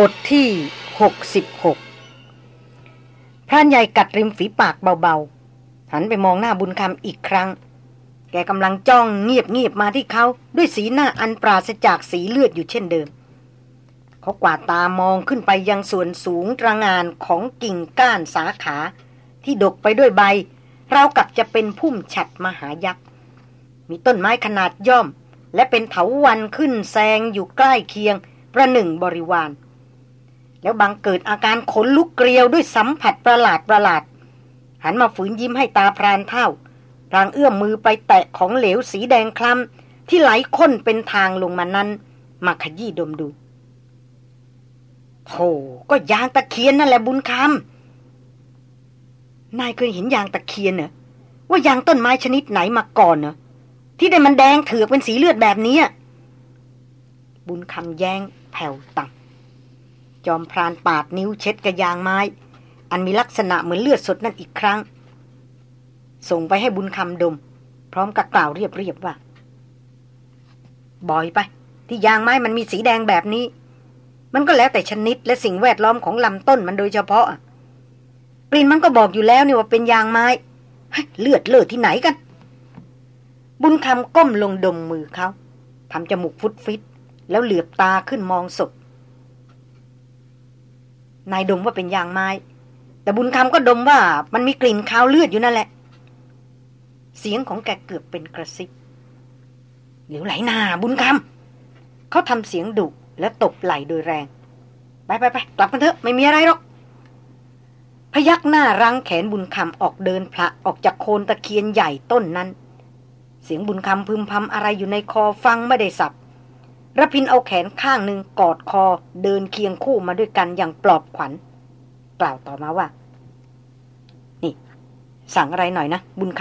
บทที่ 66 พรานใหญ่กัดริมฝีปากเบาๆ หันไปมองหน้าบุญคำอีกครั้ง แกกำลังจ้องเงียบเงียบมาที่เขาด้วยสีหน้าอันปราศจากสีเลือดอยู่เช่นเดิม เขากวาดตามองขึ้นไปยังส่วนสูงตระงานของกิ่งก้านสาขา ที่ดกไปด้วยใบ เรากับจะเป็นพุ่มฉัดมหายักษ์ มีต้นไม้ขนาดย่อม และเป็นเถาวันขึ้นแซงอยู่ใกล้เคียงประหนึ่งบริวาร แล้วบังเกิดอาการขนลุกเกลียวด้วยสัมผัสประหลาดประหลาด หันมาฝืนยิ้มให้ตาพรานเท่ารางเอื้อมมือไปแตะของเหลวสีแดงคล้ำที่ไหลข้นเป็นทางลงมานั้น มาขยี้ดมดูโธ่ก็ยางตะเคียนนั่นแหละบุญคำนายเคยเห็นยางตะเคียนเหรอว่ายางต้นไม้ชนิดไหนมาก่อนเนอะที่ได้มันแดงเถือกเป็นสีเลือดแบบนี้ บุญคำแย้งแผ่วต่ำ จอมพรานปาดนิ้วเช็ดกระยางไม้ อันมีลักษณะเหมือนเลือดสดนั่นอีกครั้ง ส่งไปให้บุญคำดม พร้อมกับกล่าวเรียบๆว่า บ่อยไป ที่ยางไม้มันมีสีแดงแบบนี้ มันก็แล้วแต่ชนิดและสิ่งแวดล้อมของลำต้นมันโดยเฉพาะกลิ่นมันก็บอกอยู่แล้วนี่ว่าเป็นยางไม้เลือดเลือดที่ไหนกัน บุญคำก้มลงดมมือเขาทำจมูกฟุดฟิต แล้วเหลือบตาขึ้นมองศพ นายดมว่าเป็นยางไม้ แต่บุญคำก็ดมว่ามันมีกลิ่นคาวเลือดอยู่นั่นแหละ เสียงของแกเกือบเป็นกระซิบเหลวไหลนาบุญคำเขาทำเสียงดุและตบไหลโดยแรง ไปไปไปกลับกันเถอะไม่มีอะไรหรอก พยักหน้ารังแขนบุญคำออกเดินพระออกจากโคนตะเคียนใหญ่ต้นนั้น เสียงบุญคำพึมพำอะไรอยู่ในคอฟังไม่ได้สับ ระพินเอาแขนข้างหนึ่งกอดคอเดินเคียงคู่มาด้วยกันอย่างปลอบขวัญ กล่าวต่อมาว่า นี่ สั่งอะไรหน่อยนะ บุญค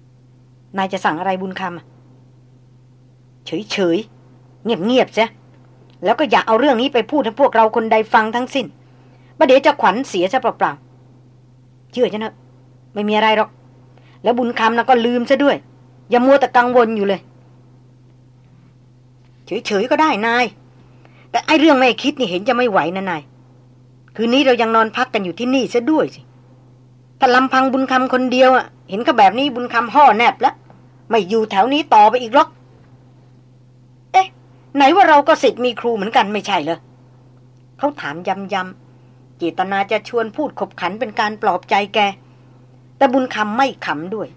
ำนายจะสั่งอะไรบุญคำเฉยเฉยเงียบเงียบซะแล้วก็อย่าเอาเรื่องนี้ไปพูดให้พวกเราคนใดฟังทั้งสิ้นประเดี๋ยวจะขวัญเสียซะเปล่าๆเชื่อฉันเถอะไม่มีอะไรหรอก แล้วบุญคำนะก็ลืมซะด้วย อย่ามัวแต่กังวลอยู่เลย เฉยๆก็ได้นาย แต่ไอเรื่องไม่คิดนี่เห็นจะไม่ไหวนะนาย คืนนี้เรายังนอนพักกันอยู่ที่นี่ซะด้วยสิถ้าลำพังบุญคำคนเดียวอะ เห็นก็แบบนี้บุญคำห่อแนบแล้วไม่อยู่แถวนี้ต่อไปอีกหรอก เอ๊ะ ไหนว่าเราก็สิทธิ์มีครูเหมือนกันไม่ใช่เหรอเขาถามย้ำๆเจตนาจะชวนพูดขบขันเป็นการปลอบใจแก แต่บุญคำไม่ขำด้วย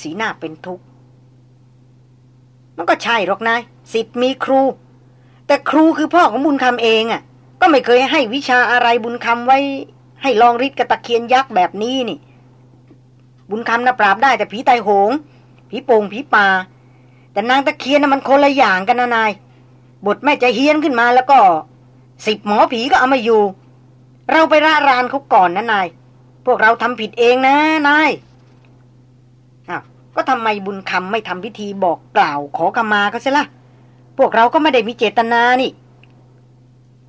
สีหน้าเป็นทุกข์ มันก็ใช่หรอกนายสิทธิ์มีครู แต่ครูคือพ่อของบุญคำเองอะ่ะ ก็ไม่เคยให้วิชาอะไรบุญคำไว้ ให้ลองริดกระตะเคียนยักษ์แบบนี้นี่ บุญคำนะปราบได้แต่ผีตายโหง ผีโป่งผีป่าแต่นางตะเคียนนะมันคนละอย่างกันนะนาย บทแม่จะเฮี้ยนขึ้นมาแล้วก็สิบหมอผีก็เอามาอยู่ เราไปร่ารานเขาก่อนนะนาย พวกเราทำผิดเองนะนาย ก็ทำไมบุญคำไม่ทำพิธีบอกกล่าวขอขมาก็ใช่ละพวกเราก็ไม่ได้มีเจตนานี่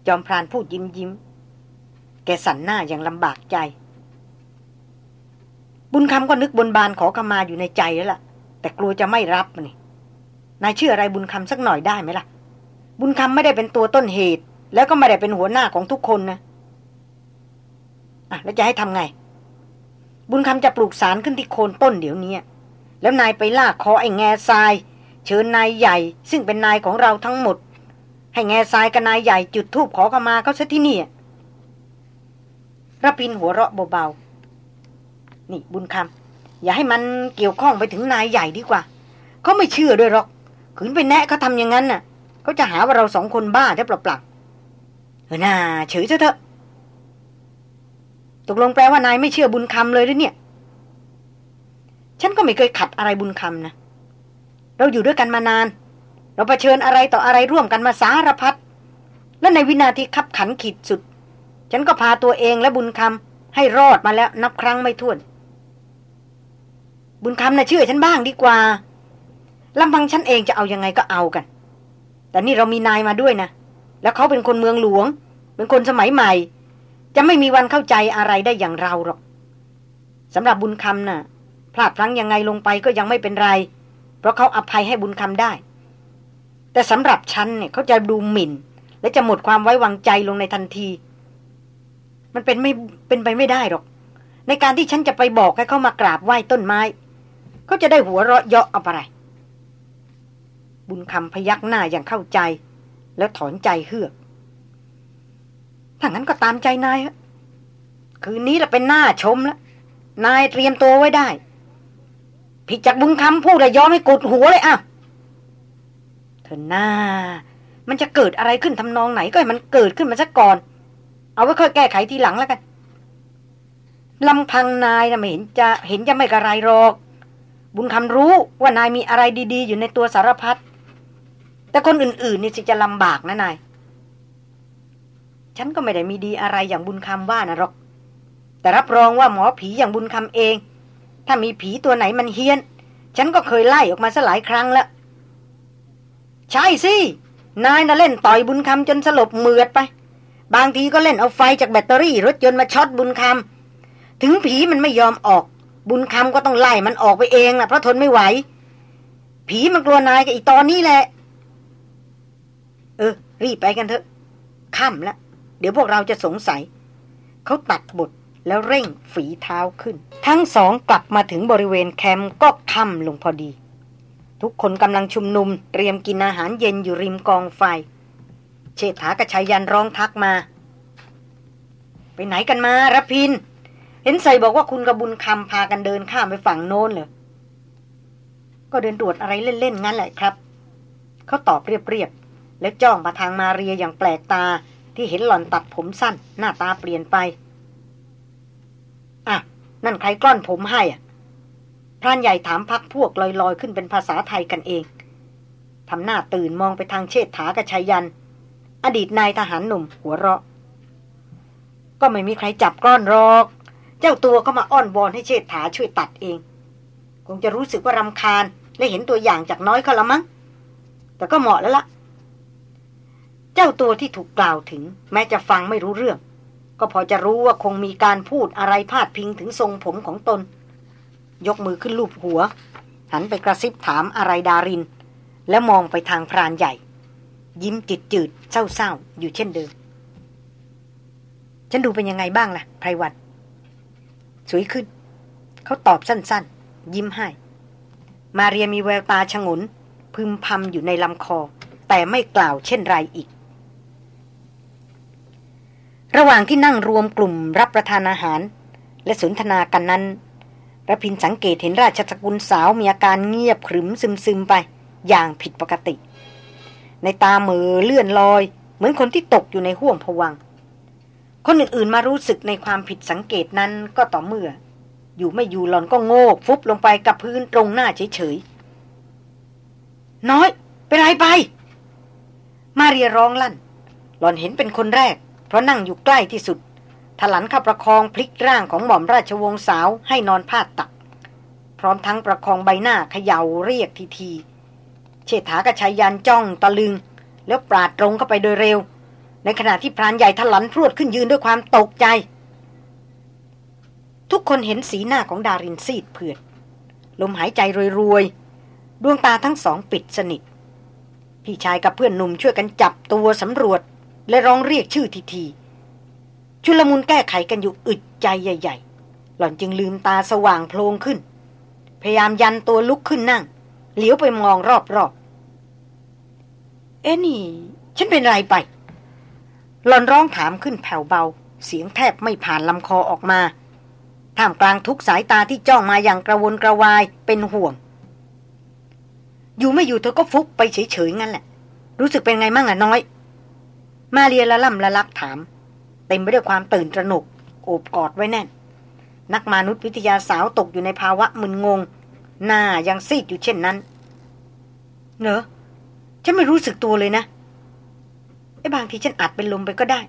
จอมพรานพูดยิ้มยิ้ม แกสันหน้าอย่างลำบากใจ บุญคำก็นึกบนบานขอขมาอยู่ในใจแล้วล่ะ แต่กลัวจะไม่รับนี่นายเชื่ออะไรบุญคำสักหน่อยได้ไหมล่ะ บุญคำไม่ได้เป็นตัวต้นเหตุ แล้วก็ไม่ได้เป็นหัวหน้าของทุกคนนะอะแล้วจะให้ทำไง บุญคำจะปลูกสารขึ้นที่โคนต้นเดี๋ยวนี้ แล้วนายไปลากคอไอ้แง่ทราย เชิญนายใหญ่ ซึ่งเป็นนายของเราทั้งหมด ให้แง่ทรายกับนายใหญ่จุดธูปขอขมาเขาซะที่นี่ระพินหัวเราะเบาๆ นี่บุญคำอย่าให้มันเกี่ยวข้องไปถึงนายใหญ่ดีกว่า เขาไม่เชื่อด้วยหรอก ขืนไปแนะเขาทำอย่างนั้นน่ะเขาจะหาว่าเราสองคนบ้าแทบเปล่าๆเออน่าเฉยซะเถอะ ตกลงแปลว่านายไม่เชื่อบุญคำเลยหรือเนี่ย ฉันก็ไม่เคยขัดอะไรบุญคำนะ เราอยู่ด้วยกันมานาน เราเผชิญอะไรต่ออะไรร่วมกันมาสารพัด และในวินาทีขับขันขีดสุด ฉันก็พาตัวเองและบุญคำให้รอดมาแล้วนับครั้งไม่ถ้วน บุญคำนะ่ะเชื่อฉันบ้างดีกว่าลำพังฉันเองจะเอายังไงก็เอากัน แต่นี่เรามีนายมาด้วยนะ แล้วเขาเป็นคนเมืองหลวง เป็นคนสมัยใหม่ จะไม่มีวันเข้าใจอะไรได้อย่างเราหรอกสำหรับบุญคำนะ่ะ พลาดพลั้งยังไงลงไปก็ยังไม่เป็นไร เพราะเขาอภัยให้บุญคำได้ แต่สำหรับฉันเนี่ยเขาจะดูหมิ่น และจะหมดความไว้วางใจลงในทันที มันเป็นไม่เป็นไปไม่ได้หรอก ในการที่ฉันจะไปบอกให้เขามากราบไหว้ต้นไม้เขาจะได้หัวเราะเยาะเอาอะไร บุญคำพยักหน้าอย่างเข้าใจ แล้วถอนใจเฮือกถ้างั้นก็ตามใจนายคืนนี้เราเป็นหน้าชมแล้วนายเตรียมตัวไว้ได้ ผิดจากบุญคำพูดเลยยอมให้กดหัวเลยอะเธอหน้า มันจะเกิดอะไรขึ้นทำนองไหนก็ให้มันเกิดขึ้นมาซะก่อน เอาไว้ค่อยแก้ไขทีหลังแล้วกันลำพังนายนะไม่เห็นจะเห็นจะไม่กระไรหรอก บุญคำรู้ว่านายมีอะไรดี ๆ อยู่ในตัวสารพัดแต่คนอื่นๆนี่สิจะลำบากนะนาย ฉันก็ไม่ได้มีดีอะไรอย่างบุญคำว่านะหรอก แต่รับรองว่าหมอผีอย่างบุญคำเอง ถ้ามีผีตัวไหนมันเฮี้ยน ฉันก็เคยไล่ออกมาซะหลายครั้งแล้วใช่สิ นายน่ะเล่นต่อยบุญคำจนสลบเมือดไป บางทีก็เล่นเอาไฟจากแบตเตอรี่รถยนต์มาช็อตบุญคำถึงผีมันไม่ยอมออก บุญคำก็ต้องไล่มันออกไปเองนะเพราะทนไม่ไหว ผีมันกลัวนายกับอีตอนนี้แหละ เออ รีบไปกันเถอะค่ำแล้วเดี๋ยวพวกเราจะสงสัย เขาตัดบท แล้วเร่งฝีเท้าขึ้น ทั้งสองกลับมาถึงบริเวณแคมป์ก็ค่ำลงพอดี ทุกคนกำลังชุมนุม เตรียมกินอาหารเย็นอยู่ริมกองไฟ เชษฐากระชายันร้องทักมา ไปไหนกันมารพิน เห็นใส่บอกว่าคุณกระบุญคำพากันเดินข้ามไปฝั่งโน้นเหรอก็เดินตรวจอะไรเล่นๆงั้นแหละครับ เขาตอบเรียบๆแล้วจ้องมาทางมาเรียอย่างแปลกตาที่เห็นหล่อนตัดผมสั้น หน้าตาเปลี่ยนไป อะ นั่นใครกล้อนผมให้อะรานใหญ่ถามพักพวกลอยๆ ขึ้นเป็นภาษาไทยกันเองทำหน้าตื่นมองไปทางเชษฐากระชัยยัน อดีตนายทหารหนุ่มหัวเราะ ก็ไม่มีใครจับกล้อนรอก เจ้าตัวก็มาอ้อนวอนให้เชษฐาช่วยตัดเอง คงจะรู้สึกว่ารำคาญ และเห็นตัวอย่างจากน้อยเขาละมั้ง แต่ก็เหมาะแล้วละ่ะ เจ้าตัวที่ถูกกล่าวถึง แม้จะฟังไม่รู้เรื่อง ก็พอจะรู้ว่าคงมีการพูดอะไรพาดพิงถึงทรงผมของตน ยกมือขึ้นลูบหัว หันไปกระซิบถามอะไรดาริน แล้วมองไปทางพรานใหญ่ ยิ้มจิตจืดเศร้าๆ อยู่เช่นเดิม ฉันดูเป็นยังไงบ้างล่ะไพรวันสวยขึ้น เขาตอบสั้นๆ ยิ้มให้ มาเรียมีแววตาชงนพึมพำอยู่ในลำคอ แต่ไม่กล่าวเช่นไรอีก ระหว่างที่นั่งรวมกลุ่มรับประทานอาหาร และสนทนากันนั้นระพินสังเกตเห็นราชสกุลสาวมีอาการเงียบขรึมซึมๆไป อย่างผิดปกติ ในตาเมือเลื่อนลอย เหมือนคนที่ตกอยู่ในห่วงผวัง คนอื่นๆมารู้สึกในความผิดสังเกตนั้นก็ต่อเมื่อ อยู่ไม่อยู่หลอนก็โงก ฟุบลงไปกับพื้นตรงหน้าเฉยๆน้อยเป็นไรไป มาเรียร้องลั่น หลอนเห็นเป็นคนแรก ราะนั่งอยู่ใกล้ที่สุด ถลันเข้าประคองพลิกร่างของหม่อมราชวงศ์สาวให้นอนพาดตัก พร้อมทั้งประคองใบหน้าเขย่าเรียกทีทีเชษฐากระชายยันจ้องตะลึง แล้วปราดตรงเข้าไปโดยเร็ว ในขณะที่พรานใหญ่ถลันพรวดขึ้นยืนด้วยความตกใจ ทุกคนเห็นสีหน้าของดารินซีดเผือดลมหายใจรวยๆดวงตาทั้งสองปิดสนิทพี่ชายกับเพื่อนหนุ่มช่วยกันจับตัวสำรวจ และร้องเรียกชื่อทีทีชุลมุนแก้ไขกันอยู่อึดใจใหญ่ ๆ หล่อนจึงลืมตาสว่างโพลงขึ้น พยายามยันตัวลุกขึ้นนั่ง เหลียวไปมองรอบๆ เอ็นี่ ฉันเป็นไรไป หล่อนร้องถามขึ้นแผ่วเบา เสียงแทบไม่ผ่านลำคอออกมาท่ามกลางทุกสายตาที่จ้องมาอย่างกระวนกระวายเป็นห่วง อยู่ไม่อยู่เธอก็ฟุบไปเฉยๆงั้นแหละ รู้สึกเป็นไงมั่งอะน้อย มาเรียละล่ำละลักถาม เต็มไปด้วยความตื่นตระหนกโอบกอดไว้แน่น นักมนุษยวิทยาสาวตกอยู่ในภาวะมึนงง หน้ายังซีดอยู่เช่นนั้นเนอะฉันไม่รู้สึกตัวเลยนะไอ้บางทีฉันอาจเป็นลมไปก็ได้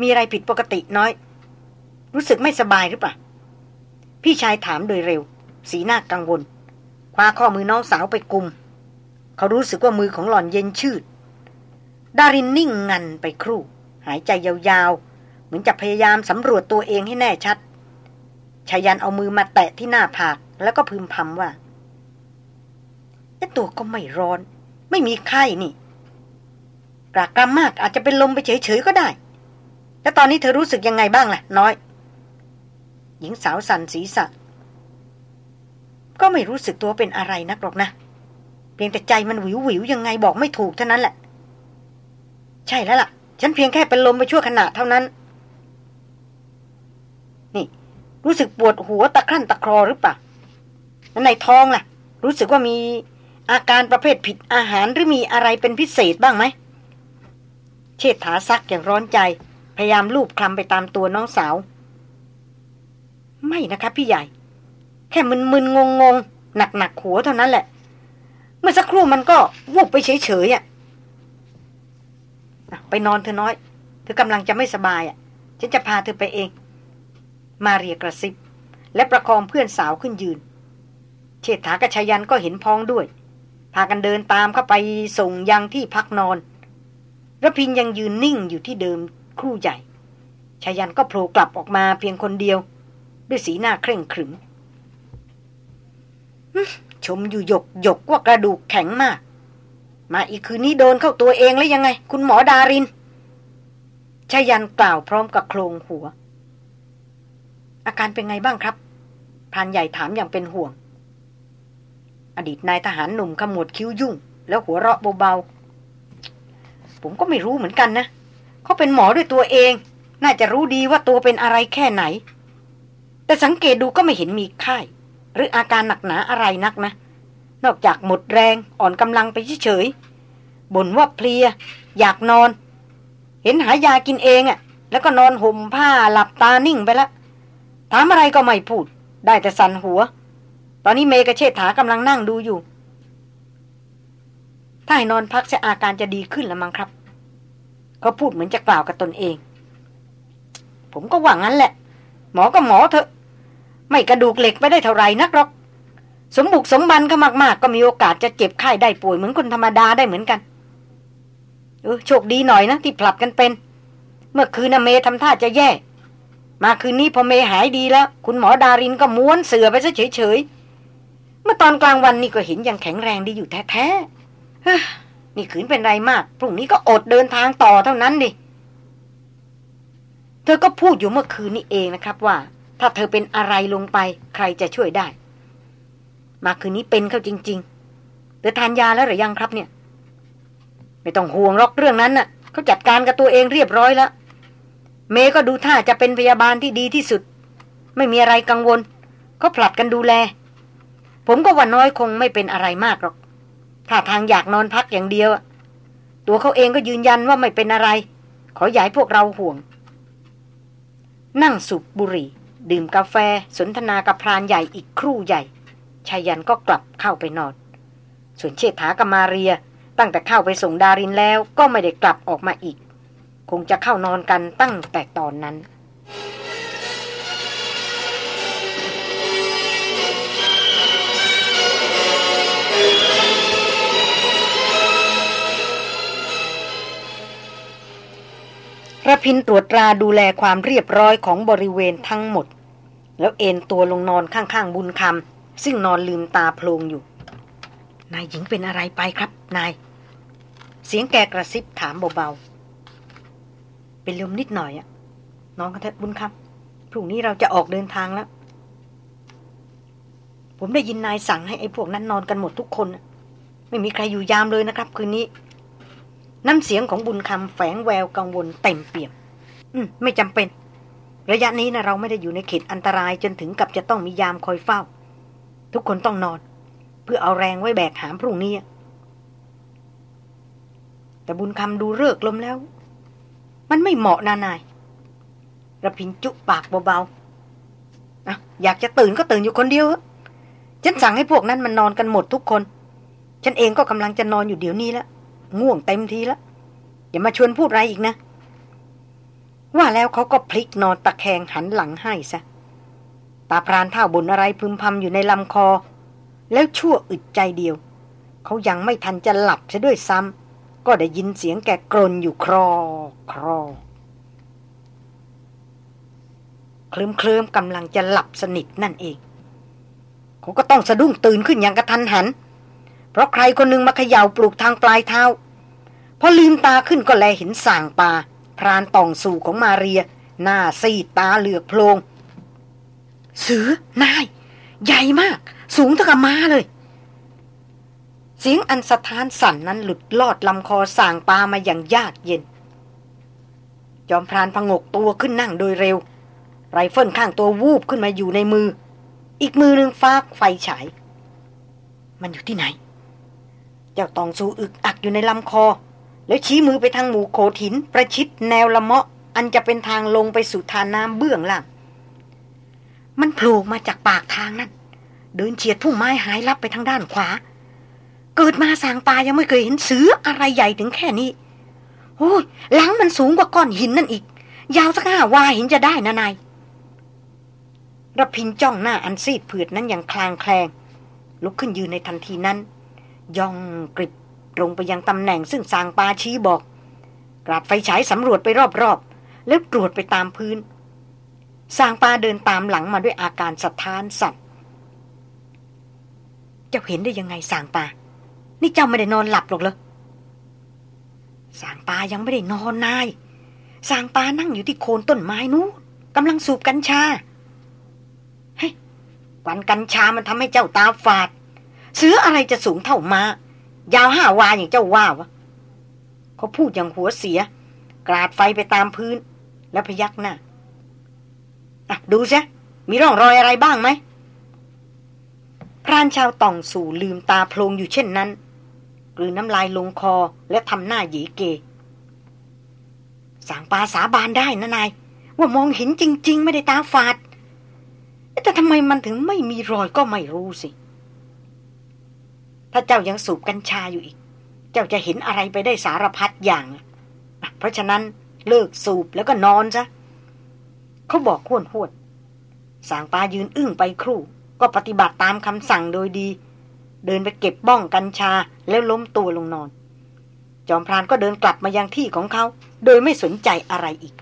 มีอะไรผิดปกติน้อย รู้สึกไม่สบายหรือเปล่า พี่ชายถามโดยเร็ว สีหน้ากังวล คว้าข้อมือน้องสาวไปกุม เขารู้สึกว่ามือของหล่อนเย็นชืด ดารินนิ่งงันไปครู่ หายใจยาวๆ เหมือนจะพยายามสำรวจตัวเองให้แน่ชัดชายันเอามือมาแตะที่หน้าผากแล้วก็พึมพำว่าไอ้ตัวก็ไม่ร้อน ไม่มีไข้นี่กรากรำมากอาจจะเป็นลมไปเฉยๆก็ได้ แล้วตอนนี้เธอรู้สึกยังไงบ้างล่ะ น้อย หญิงสาวสันศีรษะ ก็ไม่รู้สึกตัวเป็นอะไรนักหรอกนะ เพียงแต่ใจมันหวิววิวยังไงบอกไม่ถูกเท่านั้นแหละ ใช่แล้วล่ะ ฉันเพียงแค่เป็นลมไปชั่วขณะเท่านั้น นี่ รู้สึกปวดหัวตะครั่นตะครอหรือเปล่าในท้องล่ะ รู้สึกว่ามีอาการประเภทผิดอาหารหรือมีอะไรเป็นพิเศษบ้างไหม เชิดถาซักอย่างร้อนใจ พยายามลูบคลำไปตามตัวน้องสาว ไม่นะครับพี่ใหญ่ แค่มึนๆงงๆหนักๆหัวเท่านั้นแหละ เมื่อสักครู่มันก็วูบไปเฉยๆอะ ไปนอนเธอน้อย เธอกำลังจะไม่สบายอะ ฉันจะพาเธอไปเอง มาเรียกระซิบ และประคองเพื่อนสาวขึ้นยืน เชษฐากระชยันก็เห็นพ้องด้วย พากันเดินตามเข้าไปส่งยังที่พักนอนระพินยังยืนนิ่งอยู่ที่เดิมครู่ใหญ่ชายันก็โผล่กลับออกมาเพียงคนเดียว ด้วยสีหน้าเคร่งขรึมชมอยู่หยกหยกว่ากระดูกแข็งมาก มาอีกคืนนี้โดนเข้าตัวเองแล้วยังไง คุณหมอดารินชายันกล่าวพร้อมกับโครงหัว อาการเป็นไงบ้างครับพรานใหญ่ถามอย่างเป็นห่วง อดีตนายทหารหนุ่มขมวดคิ้วยุ่ง แล้วหัวเราะเบาๆ ผมก็ไม่รู้เหมือนกันนะเขาเป็นหมอด้วยตัวเอง น่าจะรู้ดีว่าตัวเป็นอะไรแค่ไหน แต่สังเกตดูก็ไม่เห็นมีไข้หรืออาการหนักหนาอะไรนักนะ นอกจากหมดแรงอ่อนกำลังไปเฉยๆบ่นว่าเพลีย อยากนอน เห็นหายากินเองอะ่ะ แล้วก็นอนห่มผ้าหลับตานิ่งไปละถามอะไรก็ไม่พูด ได้แต่สั่นหัว ตอนนี้เมกเชษฐากำลังนั่งดูอยู่ ถ้าให้นอนพักจะอาการจะดีขึ้นแล้วมั้งครับ เขาพูดเหมือนจะกล่าวกับตนเอง ผมก็หวังงั้นแหละ หมอก็หมอเถอะ ไม่กระดูกเหล็กไม่ได้เท่าไรนักหรอก สมบุกสมบันก็มาก ๆ ก็มีโอกาสจะเจ็บไข้ได้ป่วยเหมือนคนธรรมดาได้เหมือนกัน เออโชคดีหน่อยนะที่ผลัดกันเป็น เมื่อคืนนเมทำท่าจะแย่ มาคืนนี้พอเมหายดีแล้ว คุณหมอดารินก็ม้วนเสือไปซะเฉยๆเมื่อตอนกลางวันนี่ก็เห็นยังแข็งแรงดีอยู่แท้ๆนี่ขืนเป็นไรมากพรุ่งนี้ก็อดเดินทางต่อเท่านั้นดิเธอก็พูดอยู่เมื่อคืนนี้เองนะครับว่า ถ้าเธอเป็นอะไรลงไป ใครจะช่วยได้ มาคืนนี้เป็นเขาจริงๆเธอทานยาแล้วหรือยังครับเนี่ย ไม่ต้องห่วงหรอกเรื่องนั้นน่ะเขาจัดการกับตัวเองเรียบร้อยแล้วเมก็ดูท่าจะเป็นพยาบาลที่ดีที่สุด ไม่มีอะไรกังวลเขาผลัดกันดูแล ผมก็ว่าน้อยคงไม่เป็นอะไรมากหรอก ถ้าทางอยากนอนพักอย่างเดียว ตัวเขาเองก็ยืนยันว่าไม่เป็นอะไร ขอย้ายพวกเราห่วง นั่งสูบบุหรี่ ดื่มกาแฟ สนทนากับพรานใหญ่อีกครู่ใหญ่ ชายันก็กลับเข้าไปนอน ส่วนเชษฐากับมาเรีย ตั้งแต่เข้าไปส่งดารินแล้วก็ไม่ได้กลับออกมาอีก คงจะเข้านอนกันตั้งแต่ตอนนั้นระพินตรวจตราดูแลความเรียบร้อยของบริเวณทั้งหมด แล้วเอนตัวลงนอนข้างๆบุญคำ ซึ่งนอนลืมตาโพลงอยู่ นายหญิงเป็นอะไรไปครับ นาย เสียงแกกระซิบถามเบาๆ เป็นลมนิดหน่อยอะน้องกระเทบุญคำพรุ่งนี้เราจะออกเดินทางแล้ว ผมได้ยินนายสั่งให้ไอ้พวกนั้นนอนกันหมดทุกคนไม่มีใครอยู่ยามเลยนะครับ คืนนี้ น้ำเสียงของบุญคำแฝงแววกังวลเต็มเปี่ยม อืม ไม่จำเป็น ระยะนี้นะเราไม่ได้อยู่ในเขตอันตรายจนถึงกับจะต้องมียามคอยเฝ้า ทุกคนต้องนอน เพื่อเอาแรงไว้แบกหามพรุ่งนี้ แต่บุญคำดูเลิกลมแล้ว มันไม่เหมาะนานายระพินจุปากเบาๆอะอยากจะตื่นก็ตื่นอยู่คนเดียว ฉันสั่งให้พวกนั้นมันนอนกันหมดทุกคน ฉันเองก็กำลังจะนอนอยู่เดี๋ยวนี้แล้วง่วงเต็มทีแล้วอย่ามาชวนพูดอะไรอีกนะ ว่าแล้วเขาก็พลิกนอนตะแคงหันหลังให้ซะ ตาพรานเท่าบนอะไรพึมพำอยู่ในลำคอ แล้วชั่วอึดใจเดียว เขายังไม่ทันจะหลับซะด้วยซ้ำก็ได้ยินเสียงแกกรนอยู่ครอครอเคลิ้มเคลิมกำลังจะหลับสนิทนั่นเอง เขาก็ต้องสะดุ้งตื่นขึ้นอย่างกระทันหัน เพราะใครคนนึงมาเขย่าปลุกทางปลายเท้าพอลืมตาขึ้นก็แลเห็นส่างปลาพรานตองสู่ของมาเรีย หน้าซีดตาเหลือกโพลง เสือนาย ใหญ่มาก สูงเท่ากับม้าเลย เสียงอันสะท้านสั่นนั้นหลุดลอดลำคอส่างปลามาอย่างยากเย็นจอมพรานพงกตัวขึ้นนั่งโดยเร็ว ไรเฟิลข้างตัววูบขึ้นมาอยู่ในมือ อีกมือหนึ่งฟากไฟฉาย มันอยู่ที่ไหน เจ้าตองสูอึกอักอยู่ในลำคอ แล้วชี้มือไปทางหมู่โขดหินประชิดแนวละเมาะอันจะเป็นทางลงไปสู่ทานน้ำเบื้องล่าง มันโผล่มาจากปากทางนั่น เดินเฉียดพุ่มไม้หายลับไปทางด้านขวา เกิดมาสางปลายังไม่เคยเห็นเสืออะไรใหญ่ถึงแค่นี้โอ้ยหลังมันสูงกว่าก้อนหินนั่นอีก ยาวสักห้าวาหินจะได้นะนายระพินจ้องหน้าอันซีดเผือดนั้นอย่างคลางแคลง ลุกขึ้นยืนในทันทีนั้น ย่องกริบตรงไปยังตำแหน่งซึ่งสางปาชี้บอก กราดไฟฉายสำรวจไปรอบๆ แล้วตรวจไปตามพื้น สางปาเดินตามหลังมาด้วยอาการสะท้านสั่นเจ้าเห็นได้ยังไงสางปา นี่เจ้าไม่ได้นอนหลับหรอกเหรอสางปายังไม่ได้นอนนายสางปานั่งอยู่ที่โคนต้นไม้นู้นกำลังสูบกัญชาเฮ้ยวันกัญชามันทำให้เจ้าตาฝาด เสืออะไรจะสูงเท่ามายาวห้าวาอย่างเจ้าว่าวะเขาพูดอย่างหัวเสีย กราดไฟไปตามพื้น แล้วพยักหน้า อะดูซะมีร่องรอยอะไรบ้างไหมพรานชาวต่องสู่ลืมตาโพลงอยู่เช่นนั้นกลืนน้ำลายลงคอและทำหน้าหยีเก สางปาสาบานได้นะนาย ว่ามองเห็นจริง ๆ ไม่ได้ตาฝาด แต่ทำไมมันถึงไม่มีรอยก็ไม่รู้สิ ถ้าเจ้ายังสูบกัญชาอยู่อีก เจ้าจะเห็นอะไรไปได้สารพัดอย่าง เพราะฉะนั้นเลิกสูบแล้วก็นอนซะ เขาบอกห้วนหวดสางปายืนอึ้งไปครู่ ก็ปฏิบัติตามคำสั่งโดยดี เดินไปเก็บบ้องกัญชาแล้วล้มตัวลงนอน จอมพรานก็เดินกลับมายังที่ของเขา โดยไม่สนใจอะไรอีก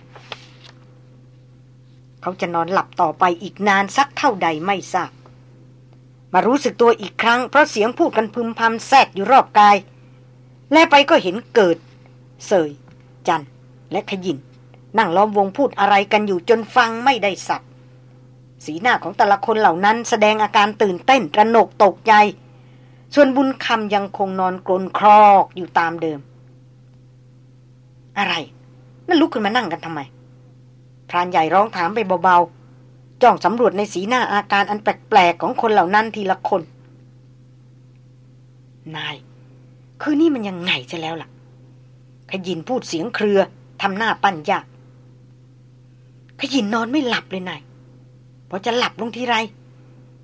เขาจะนอนหลับต่อไปอีกนานสักเท่าใดไม่ทราบมารู้สึกตัวอีกครั้งเพราะเสียงพูดกันพึมพำแซดอยู่รอบกาย และไปก็เห็นเกิด เสย จันและขยิน นั่งล้อมวงพูดอะไรกันอยู่จนฟังไม่ได้สับสีหน้าของแต่ละคนเหล่านั้นแสดงอาการตื่นเต้นระหนกตกใจ ส่วนบุญคำยังคงนอนกลนครอกอยู่ตามเดิม อะไร นั่นลุกขึ้นมานั่งกันทำไม พรานใหญ่ร้องถามไปเบาๆ จ้องสำรวจในสีหน้าอาการอันแปลกๆของคนเหล่านั้นทีละคน นาย คือนี่มันยังไงจะแล้วล่ะขยินพูดเสียงเครือทำหน้าปั้นยาก ขยินนอนไม่หลับเลยนายพอจะหลับลงทีไร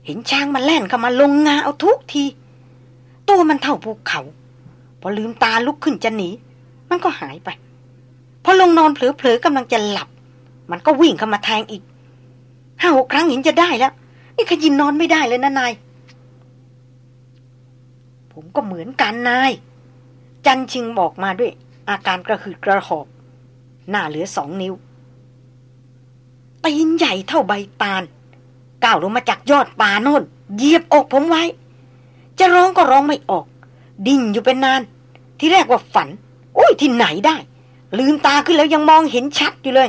เห็นช้างมาแล่นเข้ามาลงงาเอาทุกที ตัวมันเท่าภูเขา พอลืมตาลุกขึ้นจะหนี มันก็หายไป พอลงนอนเผลอๆกำลังจะหลับ มันก็วิ่งเข้ามาแทงอีกห้าหกครั้งเห็นจะได้แล้ว นี่ขยินนอนไม่ได้เลยนะนาย ผมก็เหมือนกันนาย จันชิงบอกมาด้วย อาการกระหืดกระหอบ หน้าเหลือสองนิ้ว ตีนใหญ่เท่าใบตาลก้าวลงมาจากยอดป่าโน่นเหยียบอกผมไว้ จะร้องก็ร้องไม่ออก ดิ้นอยู่เป็นนาน ที่แรกว่าฝัน อุ้ยที่ไหนได้ ลืมตาขึ้นแล้วยังมองเห็นชัดอยู่เลย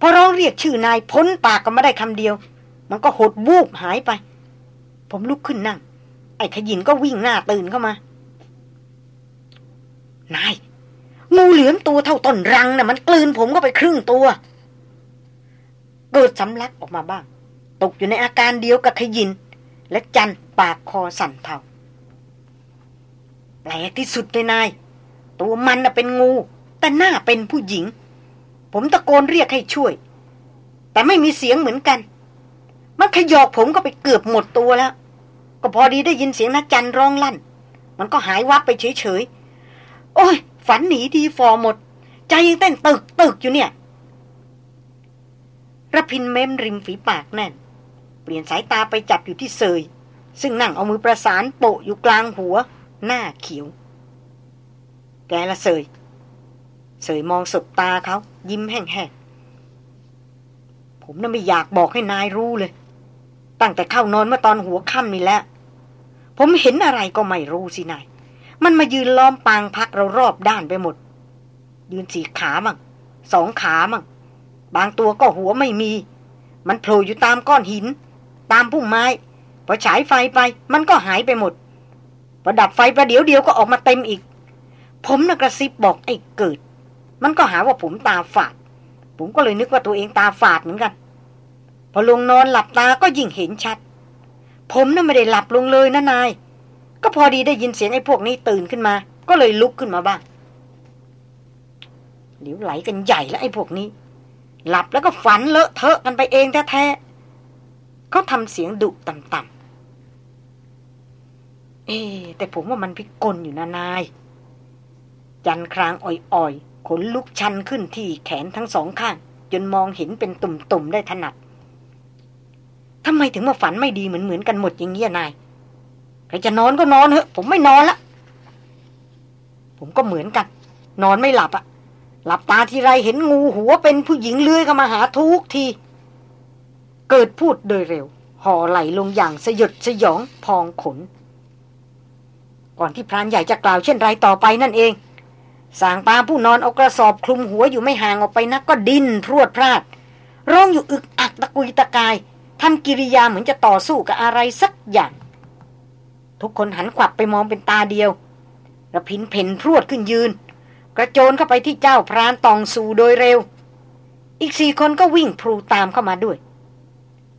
พอร้องเรียกชื่อนายพ้นปากก็ไม่ได้คำเดียว มันก็หดวูบหายไป ผมลุกขึ้นนั่ง ไอ้ขยินก็วิ่งหน้าตื่นเข้ามานายงูเหลือมตัวเท่าต้นรังนะ่ะ มันกลืนผมก็ไปครึ่งตัว เกิดสำลักออกมาบ้าง ตกอยู่ในอาการเดียวกับขยิน และจันปากคอสั่นเทาแปลกที่สุดเลยนาย ตัวมันน่ะเป็นงู แต่หน้าเป็นผู้หญิง ผมตะโกนเรียกให้ช่วย แต่ไม่มีเสียงเหมือนกัน มันขยอกผมก็ไปเกือบหมดตัวแล้ว ก็พอดีได้ยินเสียงนักจันร้องลั่น มันก็หายวับไปเฉยๆ โอ้ย ฝันหนีดีฟอหมด ใจยังเต้นตึกตึกอยู่เนี่ย ระพินเม้มริมฝีปากแน่น เปลี่ยนสายตาไปจับอยู่ที่เซย ซึ่งนั่งเอามือประสานโปะอยู่กลางหัว หน้าเขียว แกละเซยเสยมองสบตาเขายิ้มแห้งๆ ผมน่ะไม่อยากบอกให้นายรู้เลย ตั้งแต่เข้านอนเมื่อตอนหัวค่ำนี่แหละ ผมเห็นอะไรก็ไม่รู้สินาย มันมายืนล้อมปางพักเรารอบด้านไปหมด ยืนสี่ขามั่งสองขามั่ง บางตัวก็หัวไม่มี มันโผล่อยู่ตามก้อนหิน ตามพุ่มไม้ พอฉายไฟไปมันก็หายไปหมดพอดับไฟประเดี๋ยวเดียวก็ออกมาเต็มอีก ผมนะกระซิบบอกไอ้เกิด มันก็หาว่าผมตาฝาด ผมก็เลยนึกว่าตัวเองตาฝาดเหมือนกัน พอลงนอนหลับตาก็ยิ่งเห็นชัด ผมน่ะไม่ได้หลับลงเลยนะนาย ก็พอดีได้ยินเสียงไอ้พวกนี้ตื่นขึ้นมา ก็เลยลุกขึ้นมาบ้างเหลวไหลกันใหญ่แล้วไอ้พวกนี้ หลับแล้วก็ฝันเลอะเทอะกันไปเองแท้ๆเขาทำเสียงดุต่ำๆ เอ๊แต่ผมว่ามันพิกลอยู่นะนาย จันครางอ่อยๆ ขนลุกชันขึ้นที่แขนทั้งสองข้าง จนมองเห็นเป็นตุ่มๆ ได้ถนัดทำไมถึงมาฝันไม่ดีเหมือนๆกันหมดอย่างเงี้ยนายใครจะนอนก็นอนเถอะ ผมไม่นอนละ ผมก็เหมือนกัน นอนไม่หลับอะ หลับตาทีไรเห็นงูหัวเป็นผู้หญิงเลื้อยเข้ามาหาทุกที เกิดพูดโดยเร็ว ห่อไหลลงอย่างสยดสยองพองขน ก่อนที่พรานใหญ่จะกล่าวเช่นไรต่อไปนั่นเอง สางปลาผู้นอนเอากระสอบคลุมหัวอยู่ไม่ห่างออกไปนักก็ดิ้นพรวดพลาด ร้องอยู่อึกอักตะกุยตะกายทำกิริยาเหมือนจะต่อสู้กับอะไรสักอย่าง ทุกคนหันขวับไปมองเป็นตาเดียวระพินเพ่นพรวดขึ้นยืน กระโจนเข้าไปที่เจ้าพรานตองสูโดยเร็ว อีกสี่คนก็วิ่งพลูตามเข้ามาด้วย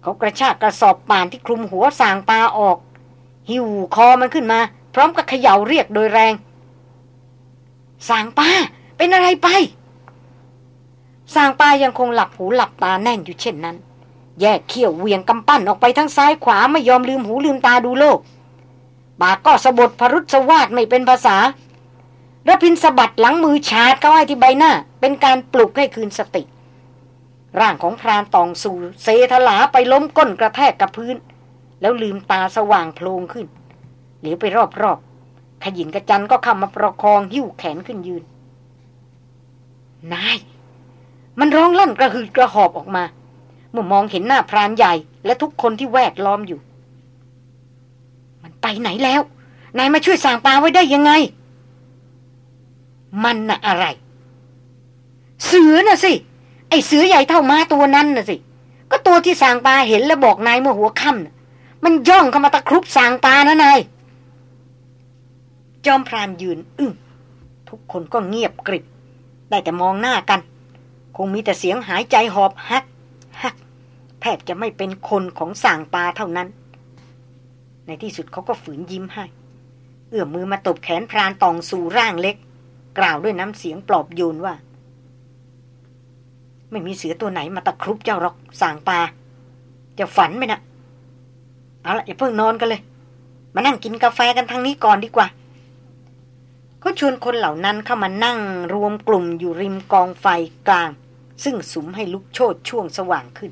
เขากระชากกระสอบป่านที่คลุมหัวสางปลาออก หิวคอมันขึ้นมา พร้อมกับเขย่าเรียกโดยแรง สางปลาเป็นอะไรไป สางปลายังคงหลับหูหลับตาแน่นอยู่เช่นนั้น แยกเขี้ยวเวียงกำปั้นออกไปทั้งซ้ายขวาไม่ยอมลืมหูลืมตาดูโลกบาก็สะบดพรุษสวาดไม่เป็นภาษา ระพินสะบัดหลังมือชาดเข้าให้ที่ใบหน้า เป็นการปลุกให้คืนสติ ร่างของพรานตองสู่เซทลาไปล้มก้นกระแทกกับพื้น แล้วลืมตาสว่างโพลงขึ้น เหลียวไปรอบๆขยินกระจันก็เข้ามาประคองหิ้วแขนขึ้นยืน นาย มันร้องลั่นกระหืดกระหอบออกมา เมื่อมองเห็นหน้าพรานใหญ่ และทุกคนที่แวดล้อมอยู่ มันไปไหนแล้ว นายมาช่วยสางปลาไว้ได้ยังไง มันน่ะอะไร เสือน่ะสิ ไอเสือใหญ่เท่าม้าตัวนั้นน่ะสิ ก็ตัวที่สางปลาเห็นแล้วบอกนายเมื่อหัวค่ำมันย่องเข้ามาตะครุบสางปลานะนาย จอมพรานยืนอึ้งทุกคนก็เงียบกริบ ได้แต่มองหน้ากัน คงมีแต่เสียงหายใจหอบฮักฮักแทบจะไม่เป็นคนของสางปลาเท่านั้น ในที่สุดเขาก็ฝืนยิ้มให้ เอื้อมมือมาตบแขนพรานตองสู่ร่างเล็ก กล่าวด้วยน้ำเสียงปลอบโยนว่า ไม่มีเสือตัวไหนมาตะครุบเจ้าหรอกสางปลาจะฝันไหมนะเอาละอย่าเพิ่งนอนกันเลย มานั่งกินกาแฟกันทางนี้ก่อนดีกว่าเขาชวนคนเหล่านั้นเข้ามานั่งรวมกลุ่มอยู่ริมกองไฟกลาง ซึ่งสุมให้ลุกโชดช่วงสว่างขึ้น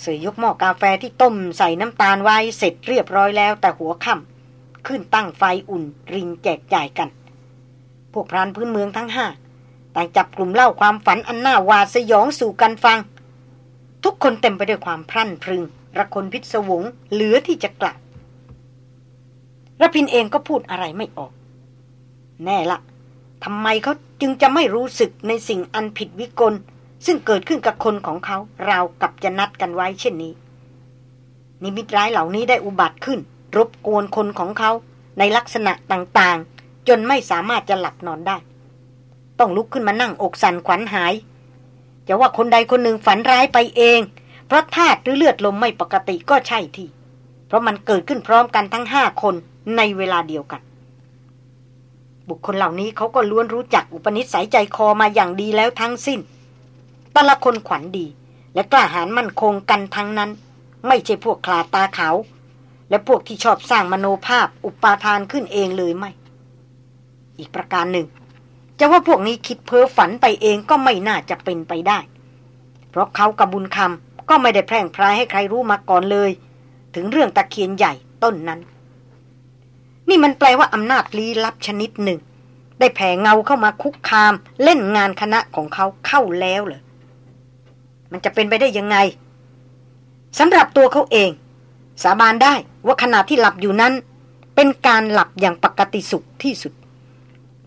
เสยยกหม้อกาแฟที่ต้มใส่น้ำตาลไว้เสร็จเรียบร้อยแล้วแต่หัวค่ำขึ้นตั้งไฟอุ่นริงแจกจ่ายกัน พวกพรานพื้นเมืองทั้งห้าต่างจับกลุ่มเล่าความฝันอันน่าวาสยองสู่กันฟัง ทุกคนเต็มไปด้วยความพรั่นพรึง ระคนพิศวงเหลือที่จะกลับระพินเองก็พูดอะไรไม่ออก แน่ละทำไมเขาจึงจะไม่รู้สึกในสิ่งอันผิดวิกล ซึ่งเกิดขึ้นกับคนของเขาเรากับจะนัดกันไว้เช่นนี้ นิมิตร้ายเหล่านี้ได้อุบัติขึ้น รบกวนคนของเขาในลักษณะต่าง จนไม่สามารถจะหลับนอนได้ ต้องลุกขึ้นมานั่งอกสั่นขวัญหาย จะว่าคนใดคนหนึ่งฝันร้ายไปเอง เพราะธาตุหรือเลือดลมไม่ปกติก็ใช่ที่เพราะมันเกิดขึ้นพร้อมกันทั้งห้าคนในเวลาเดียวกัน บุคคลเหล่านี้เขาก็ล้วนรู้จักอุปนิสัยใจคอมาอย่างดีแล้วทั้งสิ้นแต่ละคนขวัญดี และกล้าหาญมั่นคงกันทั้งนั้น ไม่ใช่พวกคลาตาขาวและพวกที่ชอบสร้างมโนภาพอุปาทานขึ้นเองเลยไม่ อีกประการหนึ่ง จะว่าพวกนี้คิดเพ้อฝันไปเองก็ไม่น่าจะเป็นไปได้ เพราะเขากับบุญคำก็ไม่ได้แพร่งพรายให้ใครรู้มาก่อนเลย ถึงเรื่องตะเคียนใหญ่ต้นนั้น นี่มันแปลว่าอำนาจลี้ลับชนิดหนึ่ง ได้แผ่เงาเข้ามาคุกคาม เล่นงานคณะของเขาเข้าแล้วเหรอมันจะเป็นไปได้ยังไงสำหรับตัวเขาเอง สาบานได้ว่าขณะที่หลับอยู่นั้น เป็นการหลับอย่างปกติสุขที่สุด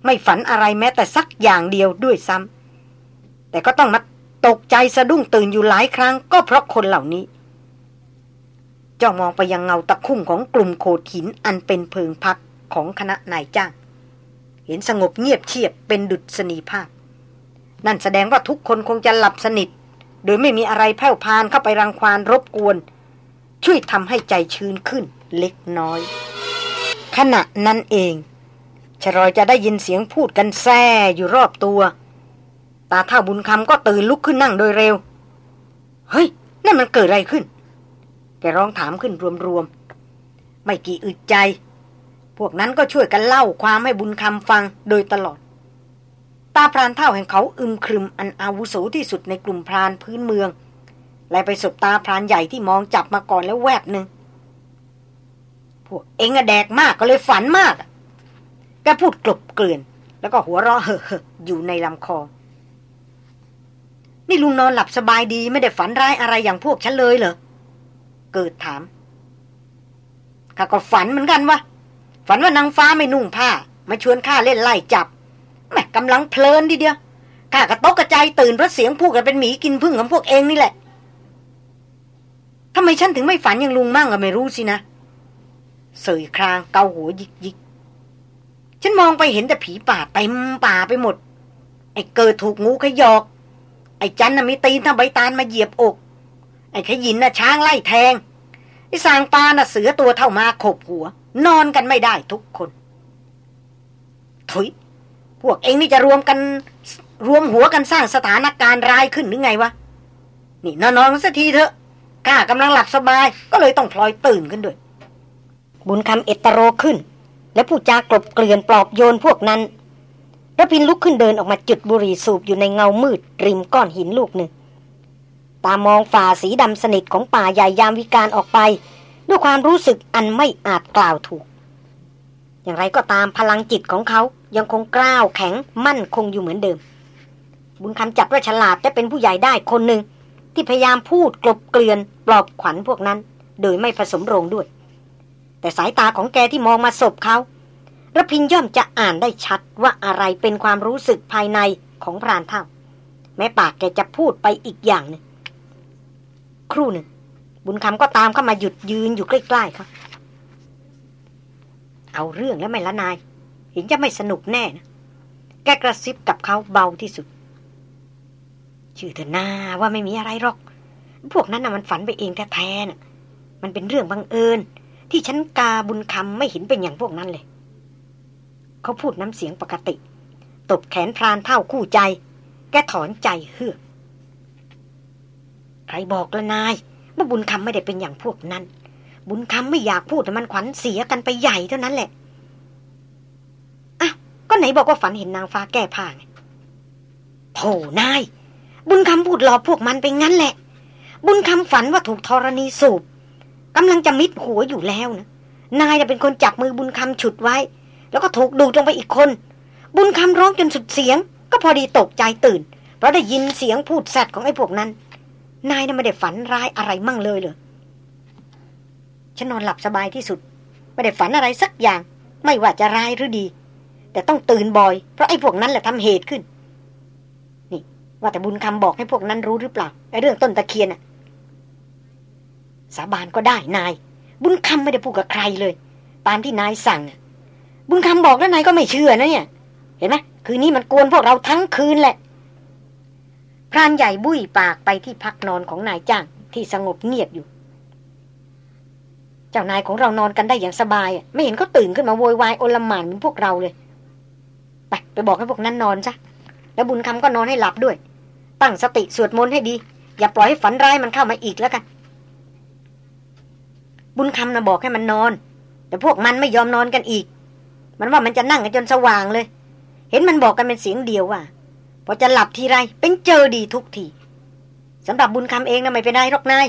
ไม่ฝันอะไรแม้แต่สักอย่างเดียวด้วยซ้ำแต่ก็ต้องมาตกใจสะดุ้งตื่นอยู่หลายครั้งก็เพราะคนเหล่านี้จ้องมองไปยังเงาตะคุ่มของกลุ่มโขดหินอันเป็นเพิงพักของคณะนายจ้าง เห็นสงบเงียบเชียบเป็นดุษณีภาพ นั่นแสดงว่าทุกคนคงจะหลับสนิท โดยไม่มีอะไรแผ่วพานเข้าไปรังควานรบกวน ช่วยทำให้ใจชื้นขึ้นเล็กน้อย ขณะนั้นเอง ชรอยจะได้ยินเสียงพูดกันแซ่อยู่รอบตัว ตาเท่าบุญคำก็ตื่นลุกขึ้นนั่งโดยเร็ว เฮ้ย นั่นมันเกิดอะไรขึ้น แกร้องถามขึ้นรวมๆ ไม่กี่อึดใจ พวกนั้นก็ช่วยกันเล่าความให้บุญคำฟังโดยตลอด ตาพรานเท่าแห่งเขาอึมครึมอันอาวุโสที่สุดในกลุ่มพรานพื้นเมือง และไปสบตาพรานใหญ่ที่มองจับมาก่อนแล้วแวบหนึ่งพวกเองอะแดกมากก็เลยฝันมากแก พูดกลบเกลื่อน แล้วก็หัวเราะเฮ่ออยู่ในลำคอ นี่ลุงนอนหลับสบายดีไม่ได้ฝันร้ายอะไรอย่างพวกฉันเลยเหรอ เกิดถามข้าก็ฝันเหมือนกันวะฝันว่านางฟ้าไม่นุ่งผ้า มาชวนข้าเล่นไล่จับแม่กำลังเพลินดีเดียวข้ากระตกกระจายตื่นเพราะเสียงพูดกันเป็นหมีกินพึ่งของพวกเองนี่แหละทำไมฉันถึงไม่ฝันอย่างลุงมั่งก็ไม่รู้สินะ เสยครางเกาหัวยิกยิก ฉันมองไปเห็นแต่ผีป่าเต็มป่าไปหมด ไอ้เกิดถูกงูขยอก ไอ้จันน่ะมีตีนทำใบตาลมาเหยียบอก ไอ้ขยินน่ะช้างไล่แทง ไอ้สางปาน่ะเสือตัวเท่ามาขบหัว นอนกันไม่ได้ทุกคนถุยพวกเองนี่จะรวมกันรวมหัวกันสร้างสถานการณ์ร้ายขึ้นหรือไงวะ นี่นอนๆสักทีเถอะข้ากำลังหลับสบาย ก็เลยต้องพลอยตื่นขึ้นด้วย บุญคำเอตโรขึ้น และผู้จากลบเกลื่อนปลอบโยนพวกนั้นระพินลุกขึ้นเดินออกมาจุดบุหรี่สูบอยู่ในเงามืด ริมก้อนหินลูกหนึ่ง ตามองฝ่าสีดำสนิทของป่าใหญ่ยามวิการออกไป ด้วยความรู้สึกอันไม่อาจกล่าวถูก อย่างไรก็ตามพลังจิตของเขายังคงกล้าวแข็งมั่นคงอยู่เหมือนเดิม บุญคำจัดว่าฉลาดและเป็นผู้ใหญ่ได้คนหนึ่งที่พยายามพูดกลบเกลื่อนปลอบขวัญพวกนั้น โดยไม่ผสมโรงด้วย แต่สายตาของแกที่มองมาศพเขาระพินย่อมจะอ่านได้ชัดว่าอะไรเป็นความรู้สึกภายในของพรานเท่า แม้ปากแกจะพูดไปอีกอย่างหนึ่งครู่หนึ่ง บุญคำก็ตามเข้ามาหยุดยืนอยู่ใกล้ๆเขาเอาเรื่องแล้วไม่ละนาย เห็นจะไม่สนุกแน่นะแกกระซิบกับเขาเบาที่สุด ชื่อเธอหน้าว่าไม่มีอะไรหรอก พวกนั้นน่ะมันฝันไปเองแท้ๆน่ะ มันเป็นเรื่องบังเอิญ ที่ฉันกาบุญคำไม่เห็นเป็นอย่างพวกนั้นเลย เขาพูดน้ำเสียงปกติ ตบแขนพรานเท่าคู่ใจ แกถอนใจเฮือกใครบอกละนายว่าบุญคำไม่ได้เป็นอย่างพวกนั้น บุญคำไม่อยากพูดแต่มันขวัญเสียกันไปใหญ่เท่านั้นแหละอะก็ไหนบอกว่าฝันเห็นนางฟ้าแก้ผ้าไงโธ่นาย บุญคำพูดหลอกพวกมันไปงั้นแหละ บุญคำฝันว่าถูกธรณีสูบ กำลังจะมิดหัวอยู่แล้วนะนายจะเป็นคนจับมือบุญคำฉุดไว้ แล้วก็ถูกดูดลงไปอีกคน บุญคำร้องจนสุดเสียง ก็พอดีตกใจตื่น เพราะได้ยินเสียงพูดแซดของไอ้พวกนั้น นายน่ะไม่ได้ฝันร้ายอะไรมั่งเลยเลยฉันนอนหลับสบายที่สุด ไม่ได้ฝันอะไรสักอย่าง ไม่ว่าจะร้ายหรือดี แต่ต้องตื่นบ่อย เพราะไอ้พวกนั้นแหละทำเหตุขึ้น นี่ ว่าแต่บุญคำบอกให้พวกนั้นรู้หรือเปล่าไอ้เรื่องต้นตะเคียนอะ สาบานก็ได้นาย บุญคำไม่ได้พูดกับใครเลย ตามที่นายสั่ง บุญคำบอกแล้วนายก็ไม่เชื่อนะเนี่ย เห็นไหมคืนนี้มันกวนพวกเราทั้งคืนแหละพรานใหญ่บุ้ยปากไปที่พักนอนของนายจ้างที่สงบเงียบอยู่ เจ้านายของเรานอนกันได้อย่างสบาย ไม่เห็นเขาตื่นขึ้นมาโวยวายโอลหมานเหมือนพวกเราเลย ไปไปบอกให้พวกนั้นนอนซะแล้วบุญคำก็นอนให้หลับด้วย ตั้งสติสวดมนต์ให้ดี อย่าปล่อยให้ฝันร้ายมันเข้ามาอีกแล้วกัน บุญคำนะบอกให้มันนอน แต่พวกมันไม่ยอมนอนกันอีก มันว่ามันจะนั่งกันจนสว่างเลย เห็นมันบอกกันเป็นเสียงเดียวว่าพอจะหลับทีไรเป็นเจอดีทุกทีสำหรับบุญคำเองนะไม่เป็นไรหรอกนาย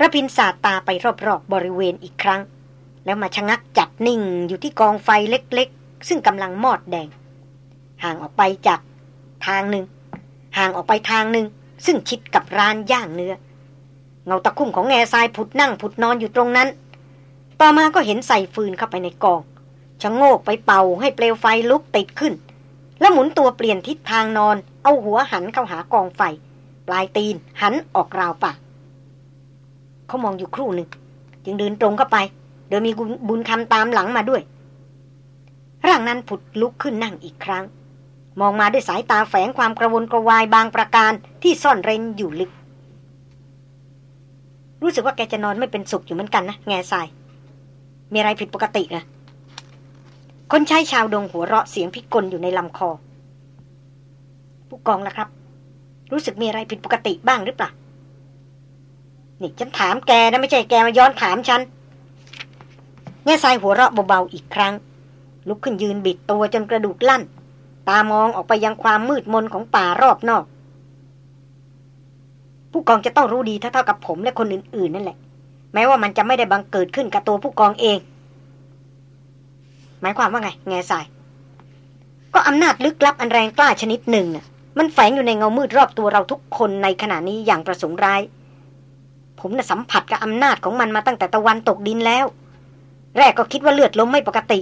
ระพินสาตาไปรอบๆบบริเวณอีกครั้ง แล้วมาชะงักจับนิ่งอยู่ที่กองไฟเล็กๆ ซึ่งกำลังมอดแดง ห่างออกไปจากทางหนึ่ง ห่างออกไปทางหนึ่ง ซึ่งชิดกับร้านย่างเนื้อ เงาตะคุ่มของแง่ทรายผุดนั่งผุดนอนอยู่ตรงนั้น ต่อมาก็เห็นใส่ฟืนเข้าไปในกองชะโงกไปเป่าให้เปลวไฟลุกติดขึ้น แล้วหมุนตัวเปลี่ยนทิศทางนอน เอาหัวหันเข้าหากองไฟ ปลายตีนหันออกราวปากเขามองอยู่ครู่หนึ่ง จึงเดินตรงเข้าไป โดยมีบุญคำตามหลังมาด้วย ร่างนั้นผุดลุกขึ้นนั่งอีกครั้ง มองมาด้วยสายตาแฝงความกระวนกระวายบางประการที่ซ่อนเร้นอยู่ลึก รู้สึกว่าแกจะนอนไม่เป็นสุขอยู่เหมือนกันนะแง่ทราย มีอะไรผิดปกติเหรอคนใช้ชาวดงหัวเราะเสียงพิกลอยู่ในลำคอ ผู้กองล่ะครับ รู้สึกมีอะไรผิดปกติบ้างหรือเปล่านี่ฉันถามแกนะไม่ใช่แกมาย้อนถามฉันแง่ทรายหัวเราะเบาๆอีกครั้ง ลุกขึ้นยืนบิดตัวจนกระดูกลั่น ตามองออกไปยังความมืดมนของป่ารอบนอก ผู้กองจะต้องรู้ดีเท่าๆกับผมและคนอื่นๆนั่นแหละ แม้ว่ามันจะไม่ได้บังเกิดขึ้นกับตัวผู้กองเอง หมายความว่าไง แง่สาย ก็อำนาจลึกลับอันแรงกล้าชนิดหนึ่งน่ะ มันแฝงอยู่ในเงามืดรอบตัวเราทุกคนในขณะนี้อย่างประสงค์ร้าย ผมน่ะสัมผัสกับอำนาจของมันมาตั้งแต่ตะวันตกดินแล้ว แรกก็คิดว่าเลือดล้มไม่ปกติ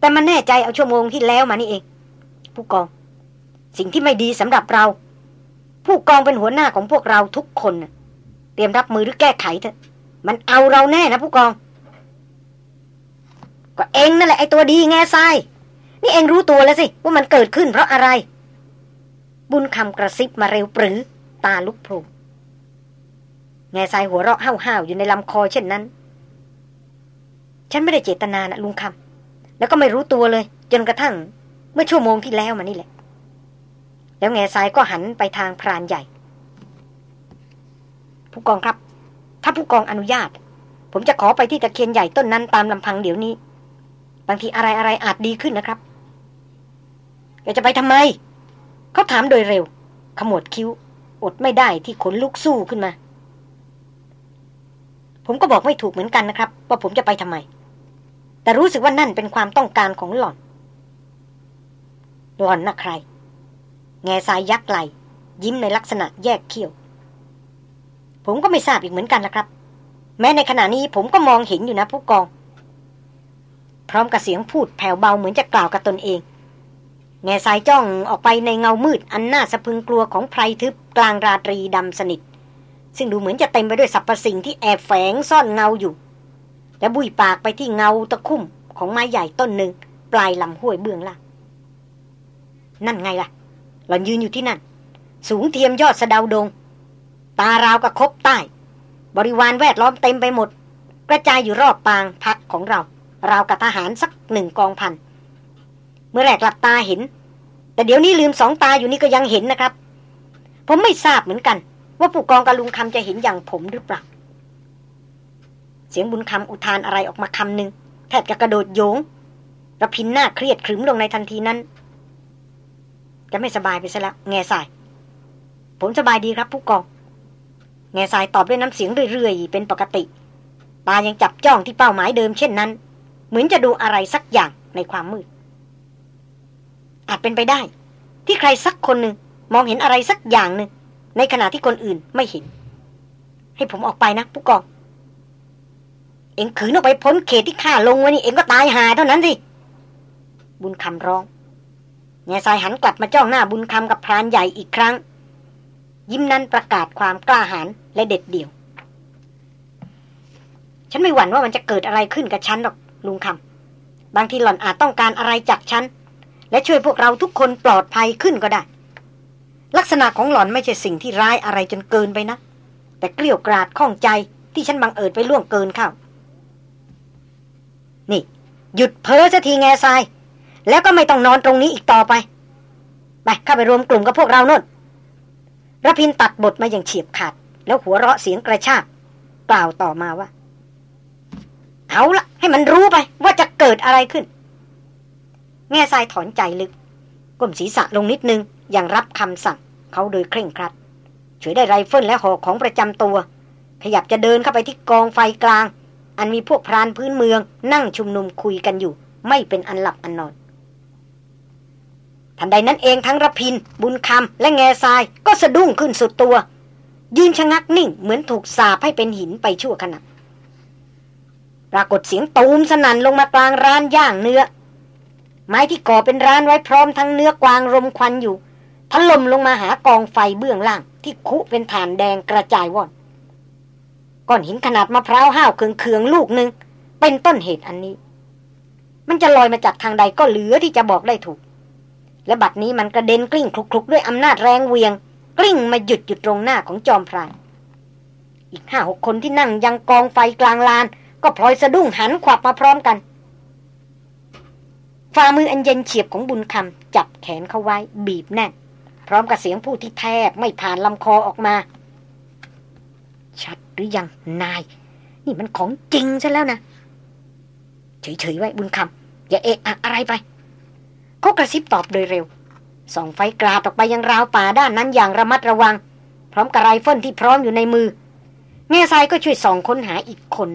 แต่มันแน่ใจเอาชั่วโมงที่แล้วมานี่เอง ผู้กอง สิ่งที่ไม่ดีสำหรับเรา ผู้กองเป็นหัวหน้าของพวกเราทุกคนเตรียมรับมือหรือแก้ไขเถอะ มันเอาเราแน่นะผู้กอง ก็เองนั่นแหละไอตัวดีแง่ทรายนี่เองรู้ตัวแล้วสิ ว่ามันเกิดขึ้นเพราะอะไร บุญคำกระซิบมาเร็วปรือ ตาลุกโพลงแง่ทรายหัวเราะห้าวๆอยู่ในลำคอเช่นนั้น ฉันไม่ได้เจตนานะลุงคำแล้วก็ไม่รู้ตัวเลย จนกระทั่ง เมื่อชั่วโมงที่แล้วมานี่แหละ แล้วแง่ทรายก็หันไปทางพรานใหญ่ ผู้กองครับ ถ้าผู้กองอนุญาต ผมจะขอไปที่ตะเคียนใหญ่ต้นนั้นตามลำพังเดี๋ยวนี้ บางทีอะไรอะไรอาจดีขึ้นนะครับแกจะไปทำไม เขาถามโดยเร็ว ขมวดคิ้ว อดไม่ได้ที่ขนลุกสู้ขึ้นมา ผมก็บอกไม่ถูกเหมือนกันนะครับ ว่าผมจะไปทำไม แต่รู้สึกว่านั่นเป็นความต้องการของหล่อน หล่อนน่ะใคร แง่สายยักไหล ยิ้มในลักษณะแยกเขี้ยว ผมก็ไม่ทราบอีกเหมือนกันนะครับ แม้ในขณะนี้ผมก็มองเห็นอยู่นะผู้กอง พร้อมกับเสียงพูดแผ่วเบาเหมือนจะกล่าวกับตนเอง แง่สายจ้องออกไปในเงามืดอันน่าสะพึงกลัวของไพรทึบกลางราตรีดำสนิท ซึ่งดูเหมือนจะเต็มไปด้วยสรรพสิ่งที่แอบแฝงซ่อนเงาอยู่ และบุยปากไปที่เงาตะคุ่มของไม้ใหญ่ต้นหนึ่งปลายลำห้วยเบื้องล่างนั่นไงล่ะ หล่อนยืนอยู่ที่นั่น สูงเทียมยอดสะดาดง ตาราวกับคบใต้ บริวารแวดล้อมเต็มไปหมด กระจายอยู่รอบปางพักของเรา ราวกับทหารสักหนึ่งกองพัน เมื่อแรกหลับตาเห็น แต่เดี๋ยวนี้ลืมสองตาอยู่นี่ก็ยังเห็นนะครับ ผมไม่ทราบเหมือนกัน ว่าผู้กองกับลุงคำจะเห็นอย่างผมหรือเปล่า เสียงบุญคำอุทานอะไรออกมาคำหนึ่งแทบจะกระโดดโยงระพินหน้าเครียดขรึมลงในทันทีนั้น จะไม่สบายไปซะแล้วแง่สาย ผมสบายดีครับผู้กอง แง่สายตอบด้วยน้ำเสียงเรื่อยๆ เป็นปกติ ตายังจับจ้องที่เป้าหมายเดิมเช่นนั้น เหมือนจะดูอะไรสักอย่างในความมืด อาจเป็นไปได้ ที่ใครสักคนหนึ่งมองเห็นอะไรสักอย่างหนึ่งในขณะที่คนอื่นไม่เห็น ให้ผมออกไปนะผู้กอง เอ็งขืนออกไปพ้นเขตที่ข้าลงไว้นี่เอ็งก็ตายหาเท่านั้นสิบุญคำร้อง แง่ทรายหันกลับมาจ้องหน้าบุญคำกับพรานใหญ่อีกครั้ง ยิ้มนั้นประกาศความกล้าหาญและเด็ดเดี่ยว ฉันไม่หวั่นว่ามันจะเกิดอะไรขึ้นกับฉันหรอกลุงคำบางทีหล่อนอาจต้องการอะไรจากฉัน และช่วยพวกเราทุกคนปลอดภัยขึ้นก็ได้ ลักษณะของหล่อนไม่ใช่สิ่งที่ร้ายอะไรจนเกินไปนะ แต่เกลียวกราดข้องใจที่ฉันบังเอิญไปล่วงเกินเข้า นี่ หยุดเพ้อสัทีแง่ทราย แล้วก็ไม่ต้องนอนตรงนี้อีกต่อไป ไปเข้าไปรวมกลุ่มกับพวกเราโน่นรพินตัดบทมาอย่างเฉียบขาด แล้วหัวเราะเสียงกระชาก กล่าวต่อมาว่า เอาละให้มันรู้ไปว่าจะเกิดอะไรขึ้น แง่ทรายถอนใจลึกก้มศีรษะลงนิดนึง อย่างรับคำสั่ง เขาโดยเคร่งครัดช่วยได้ไรเฟิลและหอกของประจำตัว ขยับจะเดินเข้าไปที่กองไฟกลาง อันมีพวกพรานพื้นเมือง นั่งชุมนุมคุยกันอยู่ ไม่เป็นอันหลับอันนอน ทันใดนั้นเองทั้งรพิน บุญคำและแง่ทรายก็สะดุ้งขึ้นสุดตัว ยืนชะงักนิ่งเหมือนถูกสาบให้เป็นหินไปชั่วขณะปรากฏเสียงตูมสนั่นลงมากลางร้านย่างเนื้อ ไม้ที่ก่อเป็นร้านไว้พร้อมทั้งเนื้อกวางรมควันอยู่ถล่มลงมาหากองไฟเบื้องล่าง ที่คุเป็นฐานแดงกระจายว่อนก้อนหินขนาดมะพร้าวห้าวเคืองๆลูกหนึ่งเป็นต้นเหตุอันนี้ มันจะลอยมาจากทางใดก็เหลือที่จะบอกได้ถูก และบัดนี้มันกระเด็นกลิ้งคลุกๆ ด้วยอำนาจแรงเวียง กลิ้งมาหยุดอยู่ตรงหน้าของจอมพรานอีกห้าหกคนที่นั่งยังกองไฟกลางลาน ก็พลอยสะดุ้งหันขวับมาพร้อมกันฝ่ามืออันเย็นเฉียบของบุญคำจับแขนเขาไว้บีบแน่น พร้อมกับเสียงผู้ที่แทบไม่ผ่านลำคอออกมา ชัดหรือยังนาย นี่มันของจริงซะแล้วนะเฉยๆไว้บุญคำอย่าเอะอะอะไรไป เขากระซิบตอบโดยเร็ว ส่องไฟกราดออกไปยังราวป่าด้านนั้นอย่างระมัดระวัง พร้อมกับไรเฟิลที่พร้อมอยู่ในมือ แง่ทรายก็ช่วยส่องค้นหาอีกคน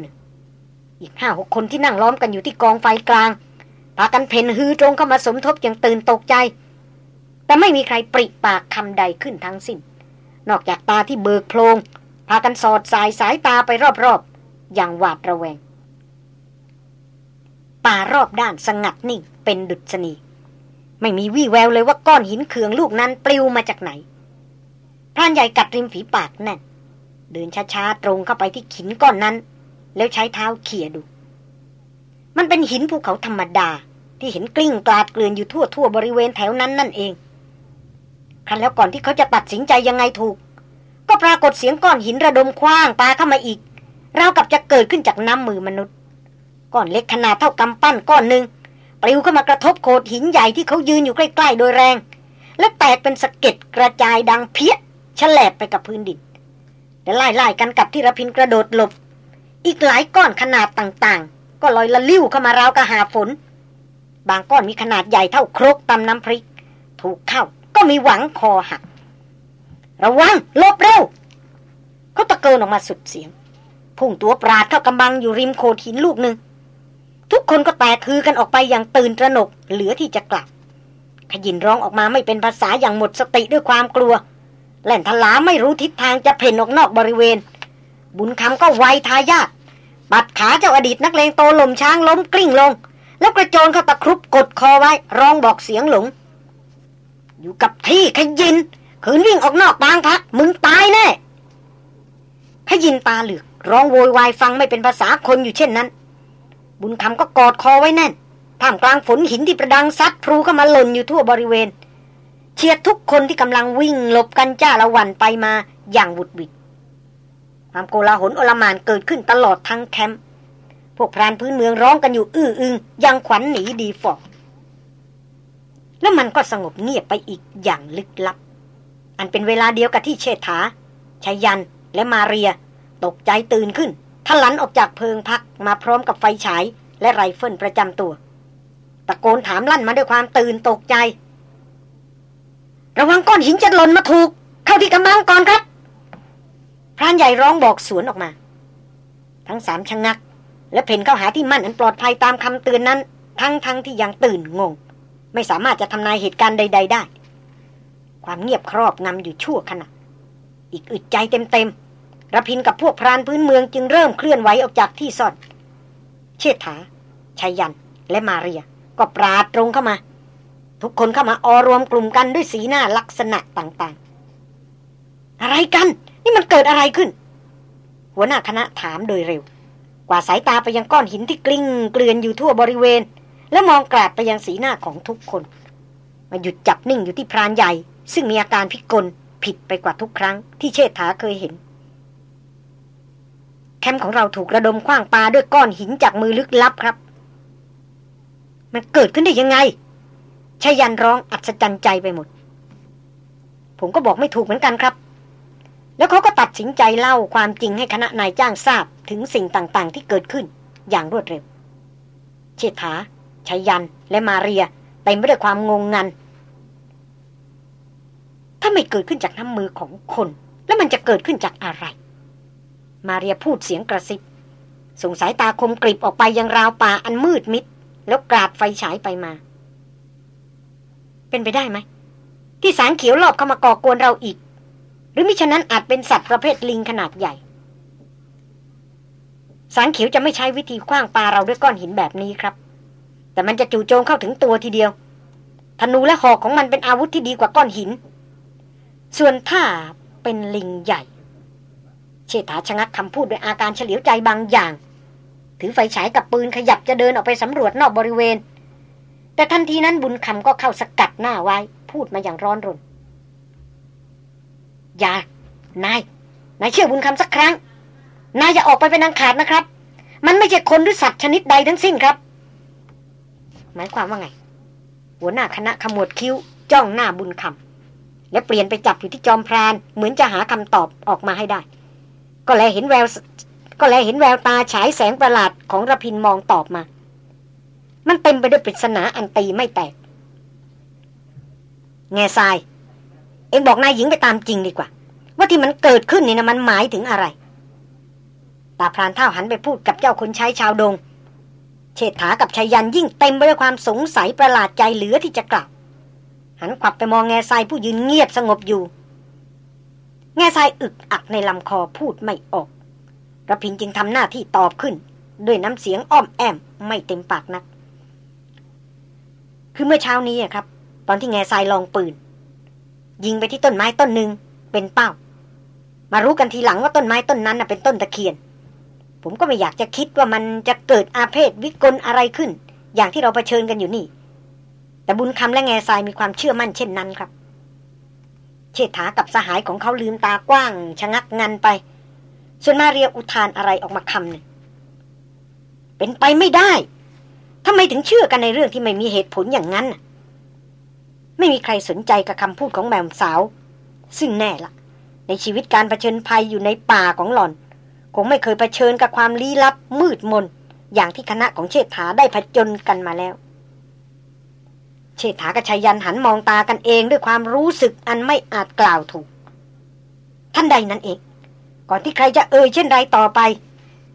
อีกห้าหกคนที่นั่งล้อมกันอยู่ที่กองไฟกลางพากันเผ่นฮือตรงเข้ามาสมทบอย่างตื่นตกใจ แต่ไม่มีใครปริปากคำใดขึ้นทั้งสิ้น นอกจากตาที่เบิกโพลงพากันสอดส่ายสายตาไปรอบๆ อย่างหวาดระแวง ป่ารอบด้านสงัดนิ่งเป็นดุษณี ไม่มีวี่แววเลยว่าก้อนหินเขืองลูกนั้นปลิวมาจากไหนพรานใหญ่กัดริมฝีปากแน่นเดินช้าๆตรงเข้าไปที่หินก้อนนั้น แล้วใช้เท้าเขี่ยดู มันเป็นหินภูเขาธรรมดา ที่เห็นกลิ้งกลาดเกลื่อนอยู่ทั่วทั่วบริเวณแถวนั้นนั่นเอง ครั้นแล้วก่อนที่เขาจะตัดสินใจยังไงถูก ก็ปรากฏเสียงก้อนหินระดมคว้างปาเข้ามาอีกราวกับจะเกิดขึ้นจากน้ำมือมนุษย์ก้อนเล็กขนาดเท่ากำปั้นก้อนหนึ่ง ลิวเข้ามากระทบโขดหินใหญ่ที่เขายืนอยู่ใกล้ ๆ โดยแรง และแตกเป็นสะเก็ดกระจายดังเพี้ยฉลบไปกับพื้นดินและไล่ๆกันกับที่ระพินกระโดดหลบ อีกหลายก้อนขนาดต่างๆ ก็ลอยละลิ้วเข้ามาราวกระหาฝน บางก้อนมีขนาดใหญ่เท่าครกตำน้ำพริก ถูกเข้าก็มีหวังคอหัก ระวังลบเร็วเขาตะเกินออกมาสุดเสียงพุ่งตัวปราดเข้ากำบังอยู่ริมโขดหินลูกหนึ่ง ทุกคนก็แตกคือกันออกไปอย่างตื่นตระหนกเหลือที่จะกลับ ขยินร้องออกมาไม่เป็นภาษาอย่างหมดสติด้วยความกลัว แหล่นทลาไม่รู้ทิศทางจะเพ่นออกนอกบริเวณ บุญคำก็ไวทายาทบัดขาเจ้าอดีตนักเลงโตลมช้างล้มกลิ้งลง แล้วกระโจนเข้าตะครุบกดคอไว้ ร้องบอกเสียงหลง อยู่กับที่ขยินขืนวิ่งออกนอกบางพักมึงตายแน่ขยินตาเหลือกร้องโวยวายฟังไม่เป็นภาษาคนอยู่เช่นนั้น บุญคำก็กอดคอไว้แน่นท่ามกลางฝนหินที่ประดังซัดพลูเข้ามาหล่นอยู่ทั่วบริเวณ เชียดทุกคนที่กำลังวิ่งหลบกันจ้าละวันไปมาอย่างวุดวิดความโกลาหลโอลมานเกิดขึ้นตลอดทั้งแคมป์พวกพรานพื้นเมืองร้องกันอยู่อื้ออึงยังขวัญหนีดีฟอกแล้วมันก็สงบเงียบไปอีกอย่างลึกลับ อันเป็นเวลาเดียวกับที่เชษฐาชายันและมาเรีย ตกใจตื่นขึ้น ทะลันออกจากเพิงพักมาพร้อมกับไฟฉาย และไรเฟิลประจำตัว ตะโกนถามลั่นมาด้วยความตื่นตกใจ ระวังก้อนหินจะหล่นมาถูก เข้าที่กำบังก่อนครับ พรานใหญ่ร้องบอกสวนออกมา ทั้งสามชะงัก และเพ่นเข้าหาที่มั่นอันปลอดภัยตามคำเตือนนั้น ทั้งทั้งที่ยังตื่นงง ไม่สามารถจะทำนายเหตุการณ์ใด ๆ ได้ ความเงียบครอบงำอยู่ชั่วขณะอีกอึดใจเต็มๆ ระพินกับพวกพรานพื้นเมืองจึงเริ่มเคลื่อนไหวออกจากที่ซ่อน เชษฐาชัยยัน และมาเรีย ก็ปราดตรงเข้ามา ทุกคนเข้ามาออรวมกลุ่มกันด้วยสีหน้าลักษณะต่างๆ อะไรกัน นี่มันเกิดอะไรขึ้น หัวหน้าคณะถามโดยเร็ว กว่าสายตาไปยังก้อนหินที่กลิ้งเกลื่อนอยู่ทั่วบริเวณ และมองกราดไปยังสีหน้าของทุกคน มาหยุดจับนิ่งอยู่ที่พรานใหญ่ ซึ่งมีอาการพิกลผิดไปกว่าทุกครั้งที่เชษฐาเคยเห็น คมป์ของเราถูกระดมคว้างปาด้วยก้อนหินจากมือลึกลับครับ มันเกิดขึ้นได้ยังไงชายันร้องอัศจรรย์ใจไปหมด ผมก็บอกไม่ถูกเหมือนกันครับ แล้วเขาก็ตัดสินใจเล่าความจริงให้คณะนายจ้างทราบถึงสิ่งต่างๆ ที่เกิดขึ้นอย่างรวดเร็ว เชษฐาชายันและมาเรียเต็มไปด้วยความงงงัน ถ้าไม่เกิดขึ้นจากน้ำมือของคน แล้วมันจะเกิดขึ้นจากอะไร มาเรียพูดเสียงกระซิบ ส่งสายตาคมกริบออกไปยังราวป่าอันมืดมิด แล้วกราดไฟฉายไปมา เป็นไปได้ไหม ที่สางเขียวรอบเข้ามาก่อกวนเราอีก หรือมิฉะนั้นอาจเป็นสัตว์ประเภทลิงขนาดใหญ่ สางเขียวจะไม่ใช้วิธีคว้างปลาเราด้วยก้อนหินแบบนี้ครับ แต่มันจะจู่โจมเข้าถึงตัวทีเดียวธนูและหอกของมันเป็นอาวุธที่ดีกว่าก้อนหิน ส่วนถ้าเป็นลิงใหญ่ เชษฐาชะงักคำพูดด้วยอาการเฉลียวใจบางอย่าง ถือไฟฉายกับปืนขยับจะเดินออกไปสำรวจนอกบริเวณ แต่ทันทีนั้นบุญคำก็เข้าสกัดหน้าไว้ พูดมาอย่างร้อนรน อย่า นาย นายเชื่อบุญคำสักครั้ง นายอย่าออกไปเป็นอังขาดนะครับ มันไม่ใช่คนหรือสัตว์ชนิดใดทั้งสิ้นครับ หมายความว่าไง หัวหน้าคณะขมวดคิ้ว จ้องหน้าบุญคำและเปลี่ยนไปจับอยู่ที่จอมพรานเหมือนจะหาคำตอบออกมาให้ได้ ก็แลเห็นแววก็แลเห็นแววตาฉายแสงประหลาดของระพินมองตอบมา มันเต็มไปด้วยปริศนาอันตีไม่แตก แง่ทราย เอ็งบอกนายหญิงไปตามจริงดีกว่า ว่าที่มันเกิดขึ้นนี่นะมันหมายถึงอะไร ตาพรานเท่าหันไปพูดกับเจ้าคนใช้ชาวดง เชษฐากับชายันยิ่งเต็มไปด้วยความสงสัยประหลาดใจเหลือที่จะกล่าวหันขวับไปมองแง่ทรายผู้ยืนเงียบสงบอยู่ แง่ทรายอึกอักในลำคอพูดไม่ออกระพินจึงทำหน้าที่ตอบขึ้น ด้วยน้ำเสียงอ้อมแอมไม่เต็มปากนัก คือเมื่อเช้านี้ครับ ตอนที่แง่ทรายลองปืน ยิงไปที่ต้นไม้ต้นหนึ่งเป็นเป้า มารู้กันทีหลังว่าต้นไม้ต้นนั้นเป็นต้นตะเคียน ผมก็ไม่อยากจะคิดว่ามันจะเกิดอาเพศวิกลอะไรขึ้น อย่างที่เราเผชิญกันอยู่นี่ แต่บุญคำและแง่ทรายมีความเชื่อมั่นเช่นนั้นครับ เชษฐากับสหายของเขาลืมตากว้าง ชะงักงันไป ส่วนมาเรียอุทานอะไรออกมาคำหนึ่งเป็นไปไม่ได้ทำไมถึงเชื่อกันในเรื่องที่ไม่มีเหตุผลอย่างนั้น ไม่มีใครสนใจกับคำพูดของแมวสาว ซึ่งแน่ละ ในชีวิตการรเผชิญภัยอยู่ในป่าของหล่อน คงไม่เคยเผชิญกับความลี้ลับมืดมน อย่างที่คณะของเชษฐาได้ผจญกันมาแล้ว เชษฐากับชายยันหันมองตากันเองด้วยความรู้สึกอันไม่อาจกล่าวถูก ท่านใดนั้นเอง ก่อนที่ใครจะเอ่ยเช่นไรต่อไป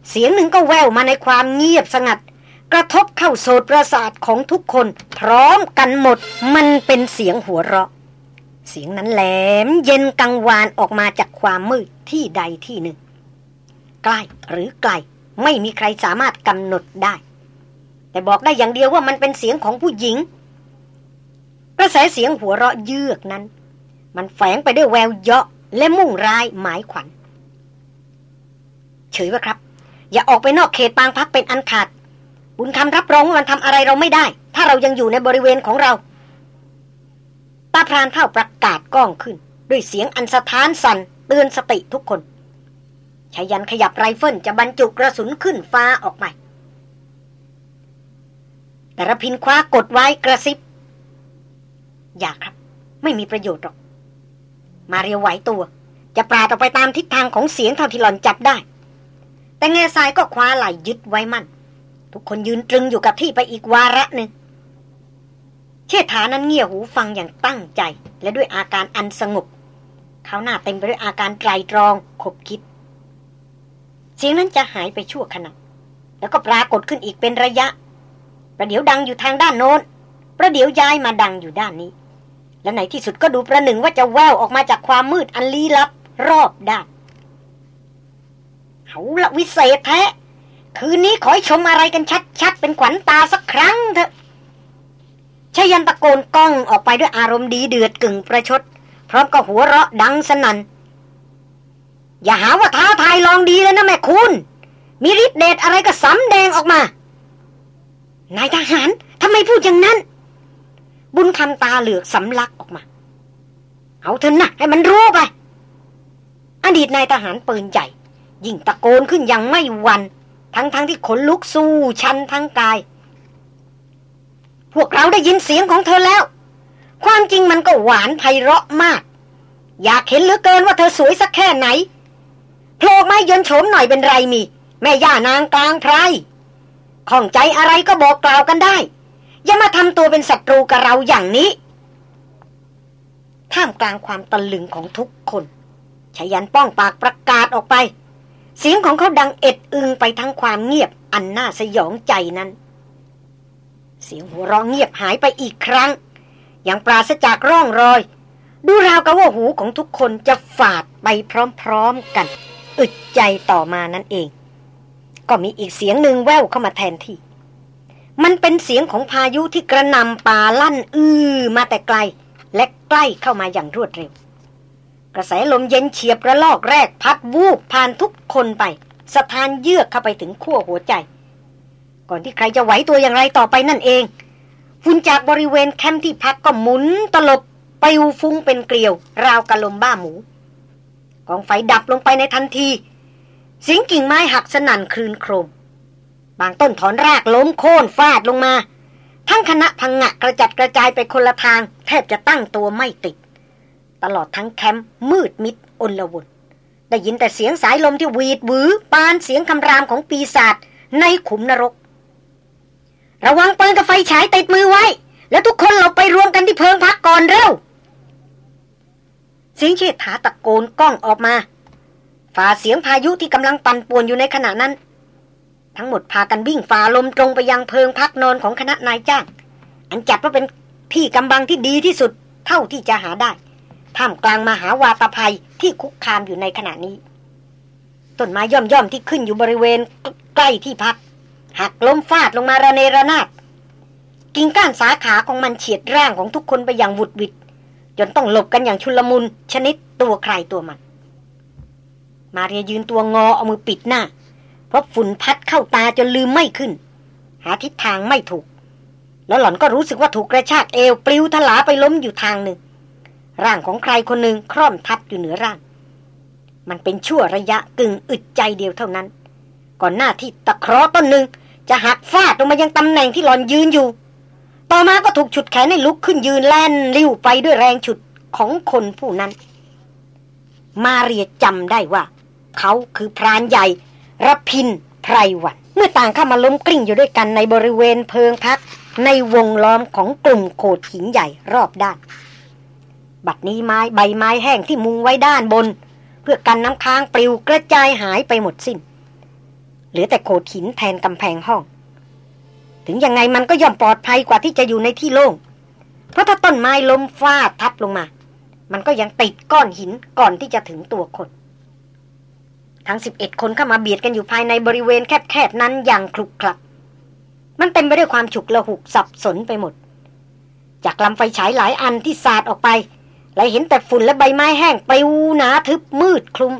เสียงหนึ่งก็แววมาในความเงียบสงัด กระทบเข้าโสตประสาทของทุกคน พร้อมกันหมด มันเป็นเสียงหัวเราะ เสียงนั้นแหลม เย็นกังวานออกมาจากความมืดที่ใดที่หนึ่ง ใกล้หรือไกลไม่มีใครสามารถกำหนดได้ แต่บอกได้อย่างเดียวว่ามันเป็นเสียงของผู้หญิง กระแสเสียงหัวเราะเยือกนั้น มันแฝงไปด้วยแววเยาะและมุ่งร้ายหมายขวัญ เฉยว่าครับ อย่าออกไปนอกเขตปางพักเป็นอันขาด บุญคำรับรองว่ามันทำอะไรเราไม่ได้ ถ้าเรายังอยู่ในบริเวณของเราตาพรานเท่าประกาศก้องขึ้น ด้วยเสียงอันสะท้านสัน่นเตือนสติทุกคนชายันขยับไรเฟิลจะบรรจุกระสุนขึ้นฟ้าออกมาแต่ระพินคว้ากดไว้กระซิบ อย่าครับ ไม่มีประโยชน์หรอก มาเรียวไหวตัว จะปราดออกไปตามทิศทางของเสียงเท่าที่หล่อนจับได้ แต่เงซายก็คว้าไหลยึดไว้มั่น ทุกคนยืนตรึงอยู่กับที่ไปอีกวาระหนึ่งเชษฐานั้นเงี่ยหูฟังอย่างตั้งใจ และด้วยอาการอันสงบเขาหน้าเต็มไปด้วยอาการไตรตรองขบคิด เสียงนั้นจะหายไปชั่วขณะแล้วก็ปรากฏขึ้นอีกเป็นระยะ ประเดี๋ยวดังอยู่ทางด้านโน้น ประเดี๋ยวย้ายมาดังอยู่ด้านนี้ และในที่สุดก็ดูประหนึ่งว่าจะแววออกมาจากความมืดอันลี้ลับ รอบด้านเขาละวิเศษแท้คืนนี้ขอชมอะไรกันชัดๆ เป็นขวัญตาสักครั้งเถอะชยันตะโกนก้องออกไปด้วยอารมณ์ดีเดือดกึ่งประชด พร้อมกับหัวเราะดังสนัน่น อย่าหาว่าท้าทายลองดีเลยนะแม่คุณ มีฤทธิ์เดชอะไรก็สำแดงออกมา นายทหารทำไมพูดอย่างนั้น บุญคำตาเหลือกสำลักออกมา เอาเถอะนะให้มันรู้ไป อดีตนายทหารปืนใหญ่ ยิ่งตะโกนขึ้นย่างไม่หวัน ทั้งๆทที่ขนลุกสู้ชันทั้งกาย พวกเราได้ยินเสียงของเธอแล้ว ความจริงมันก็หวานไพเราะมาก อยากเห็นเหลือเกินว่าเธอสวยสักแค่ไหนโผล่ไม่ยนโฉมหน่อยเป็นไรมี แม่ย่านางกลางไพรข้องใจอะไรก็บอกกล่าวกันได้ อย่ามาทำตัวเป็นศัตรูกับเราอย่างนี้ ท่ามกลางความตะลึงของทุกคนชายันป้องปากประกาศออกไป เสียงของเขาดังเอ็ดอึงไปทั้งความเงียบอันน่าสยองใจนั้น เสียงหัวเราะเงียบหายไปอีกครั้ง อย่างปราศจากร่องรอย ดูราวกับว่าหูของทุกคนจะฝาดไปพร้อมๆกัน อึดใจต่อมานั่นเอง ก็มีอีกเสียงหนึ่งแว่วเข้ามาแทนที่ มันเป็นเสียงของพายุที่กระนำป่าลั่นอือมาแต่ไกล และใกล้เข้ามาอย่างรวดเร็ว กระแสลมเย็นเฉียบระลอกแรกพัดวูบผ่านทุกคนไปสะทานเยือกเข้าไปถึงขั้วหัวใจ ก่อนที่ใครจะไหวตัวอย่างไรต่อไปนั่นเองฝุ่นจากบริเวณแคมป์ที่พักก็หมุนตลบไปวฟุ้งเป็นเกลียว ราวกะลมบ้าหมู กองไฟดับลงไปในทันทีเสียงกิ่งไม้หักสนั่นคลืนโครม บางต้นถอนรากล้มโค่นฟาดลงมา ทั้งคณะพังงะกระจัดกระจายไปคนละทาง แทบจะตั้งตัวไม่ติด ตลอดทั้งแคมป์มืดมิดอนละวนได้ยินแต่เสียงสายลมที่วีดหวือปานเสียงคำรามของปีศาจในขุมนรก ระวังปืนกับไฟฉายติดมือไว้ แล้วทุกคนหลบไปรวมกันที่เพิงพักก่อนเร็วเสียงเชิดถาตะโกนก้องออกมา ฝ่าเสียงพายุที่กำลังปั่นป่วนอยู่ในขณะนั้น ทั้งหมดพากันวิ่งฝ่าลมตรงไปยังเพิงพักนอนของคณะนายจ้าง อันจัดว่าเป็นที่กำบังที่ดีที่สุดเท่าที่จะหาได้ท่ามกลางมหาวาตภัยที่คุกคามอยู่ในขณะนี้ ต้นไม้ย่อมย่อมที่ขึ้นอยู่บริเวณใกล้ที่พัก หักล้มฟาดลงมาระเนระนาดกิ่งก้านสาขาของมันเฉียดร่างของทุกคนไปอย่างวุดวิดจนต้องหลบกันอย่างชุลมุนชนิดตัวใครตัวมัน มาเรียยืนตัวงอเอามือปิดหน้า เพราะฝุ่นพัดเข้าตาจนลืมไม่ขึ้น หาทิศทางไม่ถูก แล้วหล่อนก็รู้สึกว่าถูกกระชากเอวปลิวทลาไปล้มอยู่ทางหนึ่ง ร่างของใครคนหนึ่งคร่อมทับอยู่เหนือร่าง มันเป็นชั่วระยะกึ่งอึดใจเดียวเท่านั้น ก่อนหน้าที่ตะเคราะห์ต้นหนึ่งจะหักฟาดลงมายังตำแหน่งที่หลอนยืนอยู่ ต่อมาก็ถูกฉุดแขนให้ลุกขึ้นยืนแล่นลิ้วไปด้วยแรงฉุดของคนผู้นั้น มาเรียจำได้ว่า เขาคือพรานใหญ่ รพินไพรวัน เมื่อต่างเข้ามาล้มกลิ้งอยู่ด้วยกันในบริเวณเพิงพัก ในวงล้อมของกลุ่มโขดหินใหญ่รอบด้าน บัดนี้ไม้ใบไม้แห้งที่มุงไว้ด้านบน เพื่อกันน้ำค้างปลิวกระจายหายไปหมดสิน้น เหลือแต่โขดหินแทนกำแพงห้อง ถึงยังไงมันก็ย่อมปลอดภัยกว่าที่จะอยู่ในที่โล่งเพราะถ้าต้นไม้ล้มฟาดทับลงมา มันก็ยังติดก้อนหินก่อนที่จะถึงตัวคน ทั้งสิบเอ็ดคนเข้ามาเบียดกันอยู่ภายในบริเวณแคบๆนั้นอย่างคลุกคลัก มันเต็มไปด้วยความฉุกละหุกสับสนไปหมด จากลำไฟฉายหลายอันที่สาดออกไป และเห็นแต่ฝุ่นและใบไม้แห้งปลิวหนาทึบมืดคลุม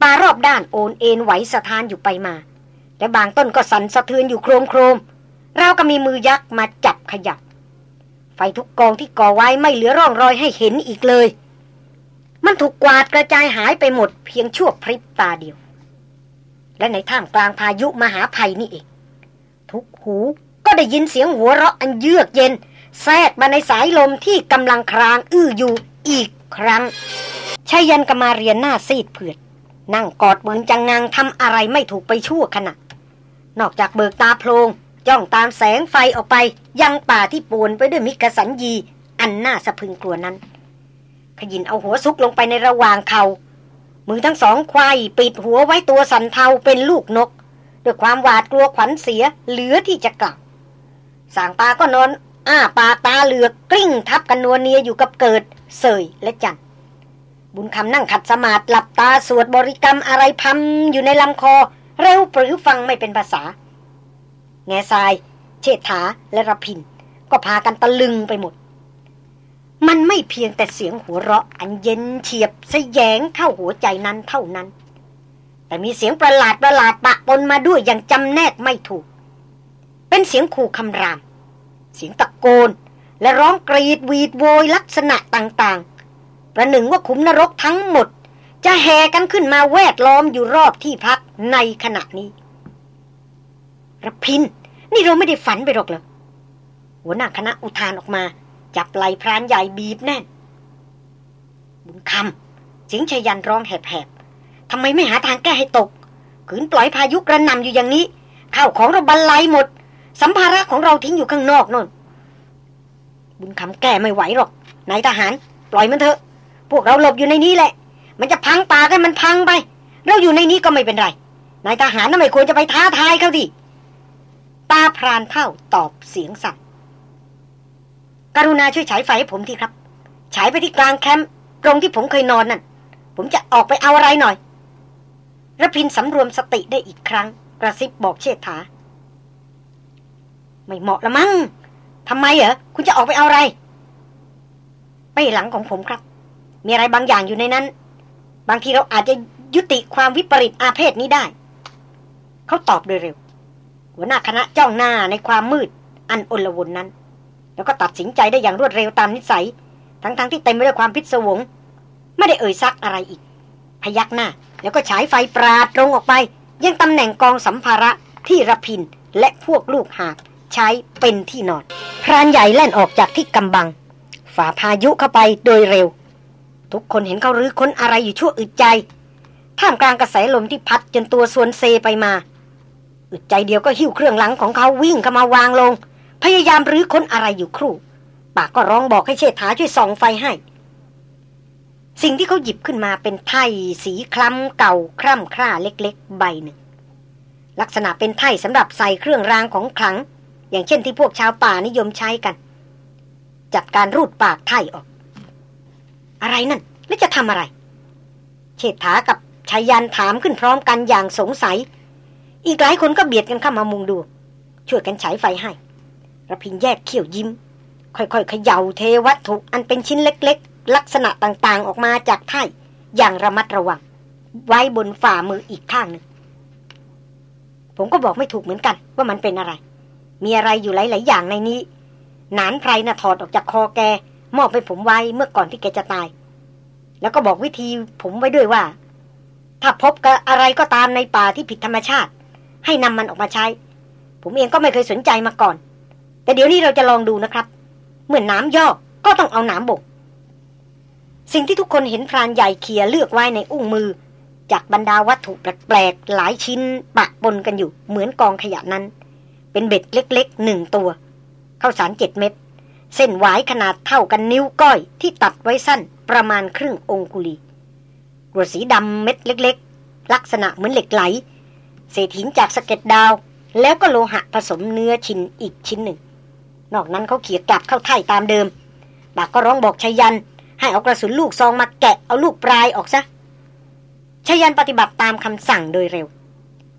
ป่ารอบด้านโอนเอ็นไหวสะท้านอยู่ไปมา และบางต้นก็สั่นสะเทือนอยู่โครมโครมเราก็มีมือยักษ์มาจับขยับ ไฟทุกกองที่ก่อไว้ไม่เหลือร่องรอยให้เห็นอีกเลย มันถูกกวาดกระจายหายไปหมดเพียงชั่วพริบตาเดียว และในท่ามกลางพายุมหาภัยนี่เอง ทุกหูก็ได้ยินเสียงหัวเราะอันเยือกเย็น แทรกมาในสายลมที่กำลังครางอื้ออยู่อีกครั้งชายันกมาเรียนหน้าซีดเผือด นั่งกอดเหมือนจังงังทำอะไรไม่ถูกไปชั่วขณะ นอกจากเบิกตาโพลงจ้องตามแสงไฟออกไป ยังป่าที่ปวนไปด้วยมิกสัญญีอันน่าสะพึงกลัวนั้น ขยินเอาหัวซุกลงไปในระหว่างเขา มือทั้งสองควายปิดหัวไว้ตัวสันเทาเป็นลูกนก ด้วยความหวาดกลัวขวัญเสียเหลือที่จะกลับสางปาก็นอนอ้าปาตาเหลือกกลิ้งทับกันนัวเนียอยู่กับเกิด เสยและจันบุญคำนั่งขัดสมาธิหลับตาสวดบริกรรมอะไรพัมอยู่ในลำคอ เร็วปรือฟังไม่เป็นภาษา แง่ทราย เชษฐาและรพิน ก็พากันตะลึงไปหมด มันไม่เพียงแต่เสียงหัวเราะอันเย็นเฉียบสแยงเข้าหัวใจนั้นเท่านั้น แต่มีเสียงประหลาดประหลาดปะปนมาด้วยอย่างจำแนกไม่ถูก เป็นเสียงขู่คำราม เสียงตะโกน และร้องกรีดวีดโวยลักษณะต่างๆ ประหนึ่งว่าขุมนรกทั้งหมด จะแห่กันขึ้นมาแวดล้อมอยู่รอบที่พักในขณะนี้ระพิน นี่เราไม่ได้ฝันไปหรอกเหรอหัวหน้าคณะอุทานออกมา จับไหลพรานใหญ่บีบแน่น บุญคำสิงชยันร้องแหบๆทำไมไม่หาทางแก้ให้ตก ขืนปล่อยพายุกระหน่ำอยู่อย่างนี้ ข้าวของเราบรรลัยหมด สัมภาระของเราทิ้งอยู่ข้างนอกนนบุญคำแก้ไม่ไหวหรอกนายทหาร ปล่อยมันเถอะ พวกเราหลบอยู่ในนี้แหละ มันจะพังป่ากันมันพังไป เราอยู่ในนี้ก็ไม่เป็นไรนายทหารน่ะไม่ควรจะไปท้าทายเขาดิตาพรานเท่าตอบเสียงสั่น กรุณาช่วยฉายไฟให้ผมทีครับ ฉายไปที่กลางแคมป์ตรงที่ผมเคยนอนนั่น ผมจะออกไปเอาอะไรหน่อยระพินสำรวมสติได้อีกครั้ง กระซิบบอกเชษฐา ไม่เหมาะละมั้งทำไมเหรอ คุณจะออกไปเอาอะไร ไปหลังของผมครับ มีอะไรบางอย่างอยู่ในนั้น บางทีเราอาจจะยุติความวิปริตอาเพศนี้ได้ เขาตอบโดยเร็ว หัวหน้าคณะจ้องหน้าในความมืด อันอลวนนั้น แล้วก็ตัดสินใจได้อย่างรวดเร็วตามนิสัย ทั้งๆทที่เต็มไปด้วยความพิศวง ไม่ได้เอ่ยซักอะไรอีก พยักหน้า แล้วก็ฉายไฟปราดตรงออกไป ยังตำแหน่งกองสัมภาระที่ระพินและพวกลูกหาบใช้เป็นที่นอน พรานใหญ่แล่นออกจากที่กำบัง ฝ่าพายุเข้าไปโดยเร็ว ทุกคนเห็นเขารื้อค้นอะไรอยู่ชั่วอึดใจ ท่ามกลางกระแสลมที่พัดจนตัวส่วนเซไปมา อึดใจเดียวก็หิ้วเครื่องหลังของเขาวิ่งเข้ามาวางลง พยายามรื้อค้นอะไรอยู่ครู่ ปากก็ร้องบอกให้เชษฐาช่วยส่องไฟให้ สิ่งที่เขาหยิบขึ้นมาเป็นไถ่สีคล้ำเก่าคร่ำคร่าเล็กๆ ใบหนึ่ง ลักษณะเป็นไถ่สำหรับใส่เครื่องรางของขลัง อย่างเช่นที่พวกชาวป่านิยมใช้กัน จัดการรูดปากไถ่ออก อะไรนั่นแล้วจะทำอะไร เชษฐากับชายันถามขึ้นพร้อมกันอย่างสงสัย อีกหลายคนก็เบียดกันเข้ามามุงดู ช่วยกันฉายไฟให้ ระพินแยกเขี้ยวยิ้ม ค่อยๆเขย่าเทวัตถุอันเป็นชิ้นเล็กๆ ลักษณะต่างๆออกมาจากไถ่อย่างระมัดระวัง ไว้บนฝ่ามืออีกข้างหนึ่ง ผมก็บอกไม่ถูกเหมือนกัน ว่ามันเป็นอะไร มีอะไรอยู่หลายๆอย่างในนี้ หนานไพรน่ะถอดออกจากคอแก มอบให้ผมไว้เมื่อก่อนที่แกจะตาย แล้วก็บอกวิธีผมไว้ด้วยว่า ถ้าพบกับอะไรก็ตามในป่าที่ผิดธรรมชาติ ให้นำมันออกมาใช้ ผมเองก็ไม่เคยสนใจมาก่อน แต่เดี๋ยวนี้เราจะลองดูนะครับเมื่อนน้ำย่อก็ต้องเอาน้ำบก สิ่งที่ทุกคนเห็นพรานใหญ่เคียเลือกไว้ในอุ้งมือ จากบรรดาวัตถุแปลกๆหลายชิ้นปะปนกันอยู่เหมือนกองขยะนั้น เป็นเบ็ดเล็กๆหนึ่งตัวข้าวสารเจ็ดเม็ดเส้นหวายขนาดเท่ากันนิ้วก้อยที่ตัดไว้สั้นประมาณครึ่งองคุลีกรวดสีดำเม็ดเล็ก ๆ ลักษณะเหมือนเหล็กไหล เศษหินจากสะเก็ดดาว แล้วก็โลหะผสมเนื้อชิ้นอีกชิ้นหนึ่ง นอกนั้นเขาเขี่ยกลับเข้าไถ่ตามเดิมบากก็ร้องบอกชายัน ให้เอากระสุนลูกซองมาแกะเอาลูกปลายออกซะชายันปฏิบัติตามคำสั่งโดยเร็ว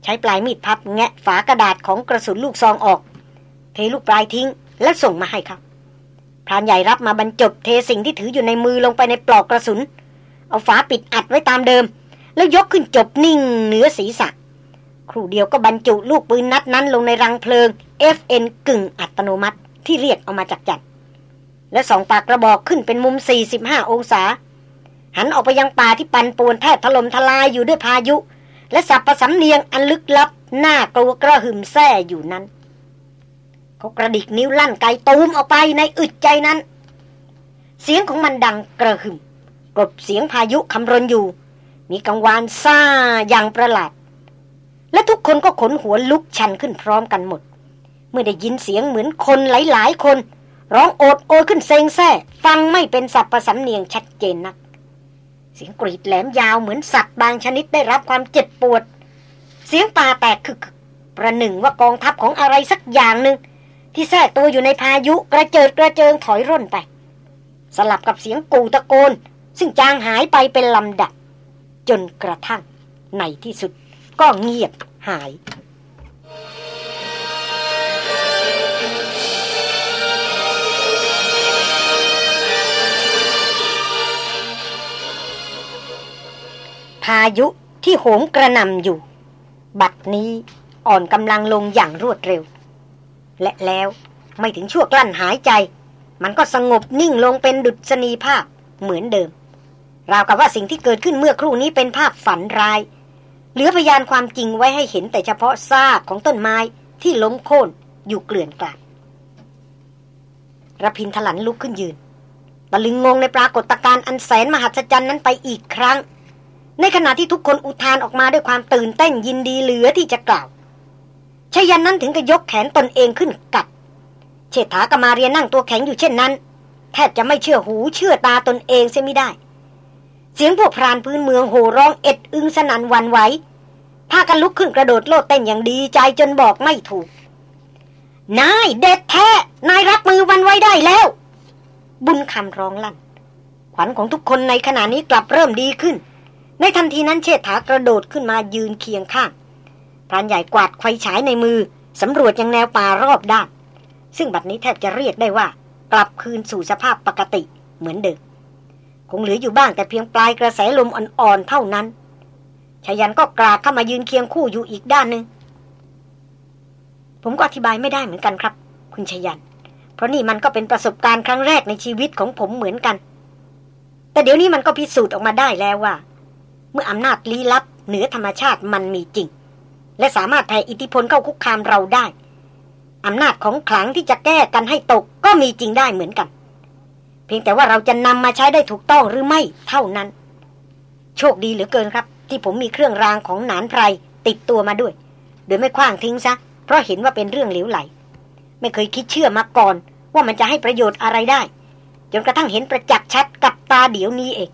ใช้ปลายมีดพับแงะฝากระดาษของกระสุนลูกซองออก เทลูกปลายทิ้ง และส่งมาให้ครับพรานใหญ่รับมาบรรจบเทสิ่งที่ถืออยู่ในมือลงไปในปลอกกระสุน เอาฝาปิดอัดไว้ตามเดิม แล้วยกขึ้นจบนิ่งเหนือศีรษะ ครู่เดียวก็บรรจุลูกปืนนัดนั้นลงในรังเพลิง FN กึ่งอัตโนมัติ ที่เรียกเอามาจากจัดและสองปากกระบอกขึ้นเป็นมุม 45 องศา หันออกไปยังป่าที่ปันป่วนแทบถล่มทลายอยู่ด้วยพายุ และสับประสำเนียงอันลึกลับน่ากลัวกระหึ่มแซ่อยู่นั้น เขากระดิกนิ้วลั่นไกตูมออกไปในอึดใจนั้น เสียงของมันดังกระหึ่มกลบเสียงพายุคำรนอยู่ มีกังวานซ่าอย่างประหลาด และทุกคนก็ขนหัวลุกชันขึ้นพร้อมกันหมด เมื่อได้ยินเสียงเหมือนคนหลายๆ คน ร้องโอดโอยขึ้นเซงแซ่ฟังไม่เป็นสับประสำเนียงชัดเจนนัก เสียงกรีดแหลมยาวเหมือนสัตว์บางชนิดได้รับความเจ็บปวด เสียงป่าแตกคึกประหนึ่งว่ากองทัพของอะไรสักอย่างหนึ่งที่แทรกตัวอยู่ในพายุกระเจิดกระเจิงถอยร่นไป สลับกับเสียงกูตะโกน ซึ่งจางหายไปเป็นลำดับ จนกระทั่งในที่สุดก็เงียบหาย พายุที่โหมกระหน่ำอยู่ บัดนี้อ่อนกำลังลงอย่างรวดเร็ว และแล้วไม่ถึงชั่วกลั้นหายใจ มันก็สงบนิ่งลงเป็นดุษณีภาพเหมือนเดิม ราวกับว่าสิ่งที่เกิดขึ้นเมื่อครู่นี้เป็นภาพฝันร้าย เหลือพยานความจริงไว้ให้เห็นแต่เฉพาะซากของต้นไม้ที่ล้มโค่นอยู่เกลื่อนกลาดระพินถลันลุกขึ้นยืนตะลึงงงในปรากฏการณ์อันแสนมหัศจรรย์นั้นไปอีกครั้ง ในขณะที่ทุกคนอุทานออกมาด้วยความตื่นเต้นยินดีเหลือที่จะกล่าวชายันนั้นถึงกับยกแขนตนเองขึ้นกัดเชษฐากมาเรียนนั่งตัวแข็งอยู่เช่นนั้น แทบจะไม่เชื่อหูเชื่อตาตนเองเสียไม่ได้ เสียงพวกพรานพื้นเมืองโห่ร้องเอ็ดอึงสนันวันไหวพากันลุกขึ้นกระโดดโลดเต้นอย่างดีใจจนบอกไม่ถูก นายเด็ดแท้นายรับมือวันไว้ได้แล้ว บุญคำร้องลั่น ขวัญของทุกคนในขณะนี้กลับเริ่มดีขึ้น ในทันทีนั้นเชษฐากระโดดขึ้นมายืนเคียงข้างพรานใหญ่กวาดไฟฉายในมือสำรวจยังแนวป่ารอบด้าน ซึ่งบัดนี้แทบจะเรียกได้ว่า กลับคืนสู่สภาพปกติเหมือนเดิมคงเหลืออยู่บ้างแต่เพียงปลายกระแสลมอ่อนๆเท่านั้นชายันก็กราบเข้ามายืนเคียงคู่อยู่อีกด้านหนึ่งผมก็อธิบายไม่ได้เหมือนกันครับ คุณชยัน เพราะนี่มันก็เป็นประสบการณ์ครั้งแรกในชีวิตของผมเหมือนกัน แต่เดี๋ยวนี้มันก็พิสูจน์ออกมาได้แล้วว่า มื่ออำนาจลี้ลับเหนือธรรมชาติมันมีจริง และสามารถแผ่อิทธิพลเข้าคุกคามเราได้อำนาจของขลังที่จะแก้กันให้ตกก็มีจริงได้เหมือนกัน เพียงแต่ว่าเราจะนำมาใช้ได้ถูกต้องหรือไม่เท่านั้น โชคดีเหลือเกินครับ ที่ผมมีเครื่องรางของหนานไพรติดตัวมาด้วย โดยไม่คว้างทิ้งซะ เพราะเห็นว่าเป็นเรื่องเหลวไหล ไม่เคยคิดเชื่อมาก่อน ว่ามันจะให้ประโยชน์อะไรได้ จนกระทั่งเห็นประจักษ์ชัดกับตาเดี๋ยวนี้เอง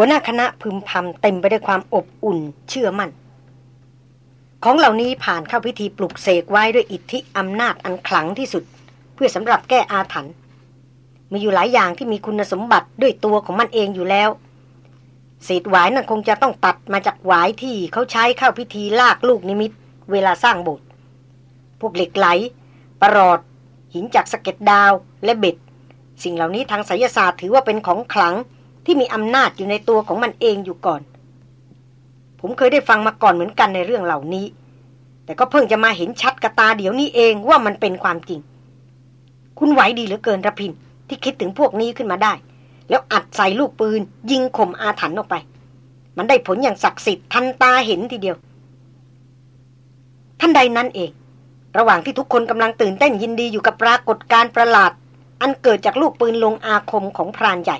หัวหน้าคณะพึมพำเต็มไปด้วยความอบอุ่นเชื่อมั่น ของเหล่านี้ผ่านเข้าพิธีปลุกเสกไว้ด้วยอิทธิอำนาจอันขลังที่สุด เพื่อสำหรับแก้อาถรรพ์มีอยู่หลายอย่างที่มีคุณสมบัติด้วยตัวของมันเองอยู่แล้วเศษหวายนั่นคงจะต้องตัดมาจากหวายที่เขาใช้เข้าพิธีลากลูกนิมิต เวลาสร้างโบสถ์พวกเหล็กไหล ประหลอด หินจากสะเก็ดดาวและเบ็ด สิ่งเหล่านี้ทางไสยศาสตร์ถือว่าเป็นของขลัง ที่มีอำนาจอยู่ในตัวของมันเองอยู่ก่อน ผมเคยได้ฟังมาก่อนเหมือนกันในเรื่องเหล่านี้ แต่ก็เพิ่งจะมาเห็นชัดกระตาเดี๋ยวนี้เองว่ามันเป็นความจริง คุณไหวดีเหลือเกินระพินที่คิดถึงพวกนี้ขึ้นมาได้ แล้วอัดใส่ลูกปืน ยิงข่มอาถรรพ์ออกไป มันได้ผลอย่างศักดิ์สิทธิ์ทันตาเห็นทีเดียว ท่านใดนั้นเอง ระหว่างที่ทุกคนกำลังตื่นเต้นยินดีอยู่กับปรากฏการประหลาด อันเกิดจากลูกปืนลงอาคมของพรานใหญ่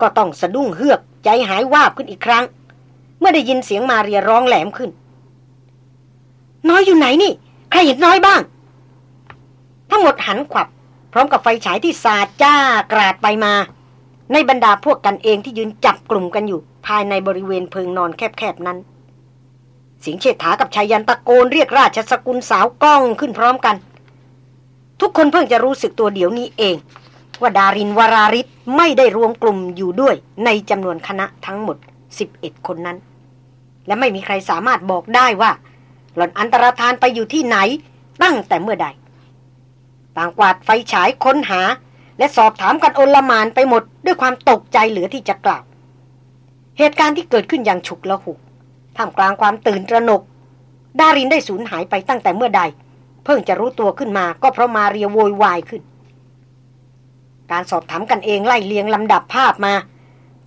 ก็ต้องสะดุ้งเฮือกใจหายวาบขึ้นอีกครั้ง เมื่อได้ยินเสียงมาเรียร้องแหลมขึ้น น้อยอยู่ไหนนี่ ใครเห็นน้อยบ้าง ทั้งหมดหันขวับ พร้อมกับไฟฉายที่สาดจ้ากราดไปมา ในบรรดาพวกกันเองที่ยืนจับกลุ่มกันอยู่ ภายในบริเวณเพิงนอนแคบๆนั้นเสียงเชษฐากับชายันตะโกนเรียกราชสกุลสาวกล้องขึ้นพร้อมกัน ทุกคนเพิ่งจะรู้สึกตัวเดี๋ยวนี้เอง ว่าดารินวราริศไม่ได้รวมกลุ่มอยู่ด้วยในจำนวนคณะทั้งหมด 11 คนนั้น และไม่มีใครสามารถบอกได้ว่า หล่อนอันตรธานไปอยู่ที่ไหนตั้งแต่เมื่อใด ต่างกวาดไฟฉายค้นหา และสอบถามกันโอลมานไปหมดด้วยความตกใจเหลือที่จะกล่าว เหตุการณ์ที่เกิดขึ้นอย่างฉุกละหุกท่ามกลางความตื่นตระหนก ดารินได้สูญหายไปตั้งแต่เมื่อใด เพิ่งจะรู้ตัวขึ้นมาก็เพราะมาเรียโวยวายขึ้น การสอบถามกันเองไล่เลียงลำดับภาพมา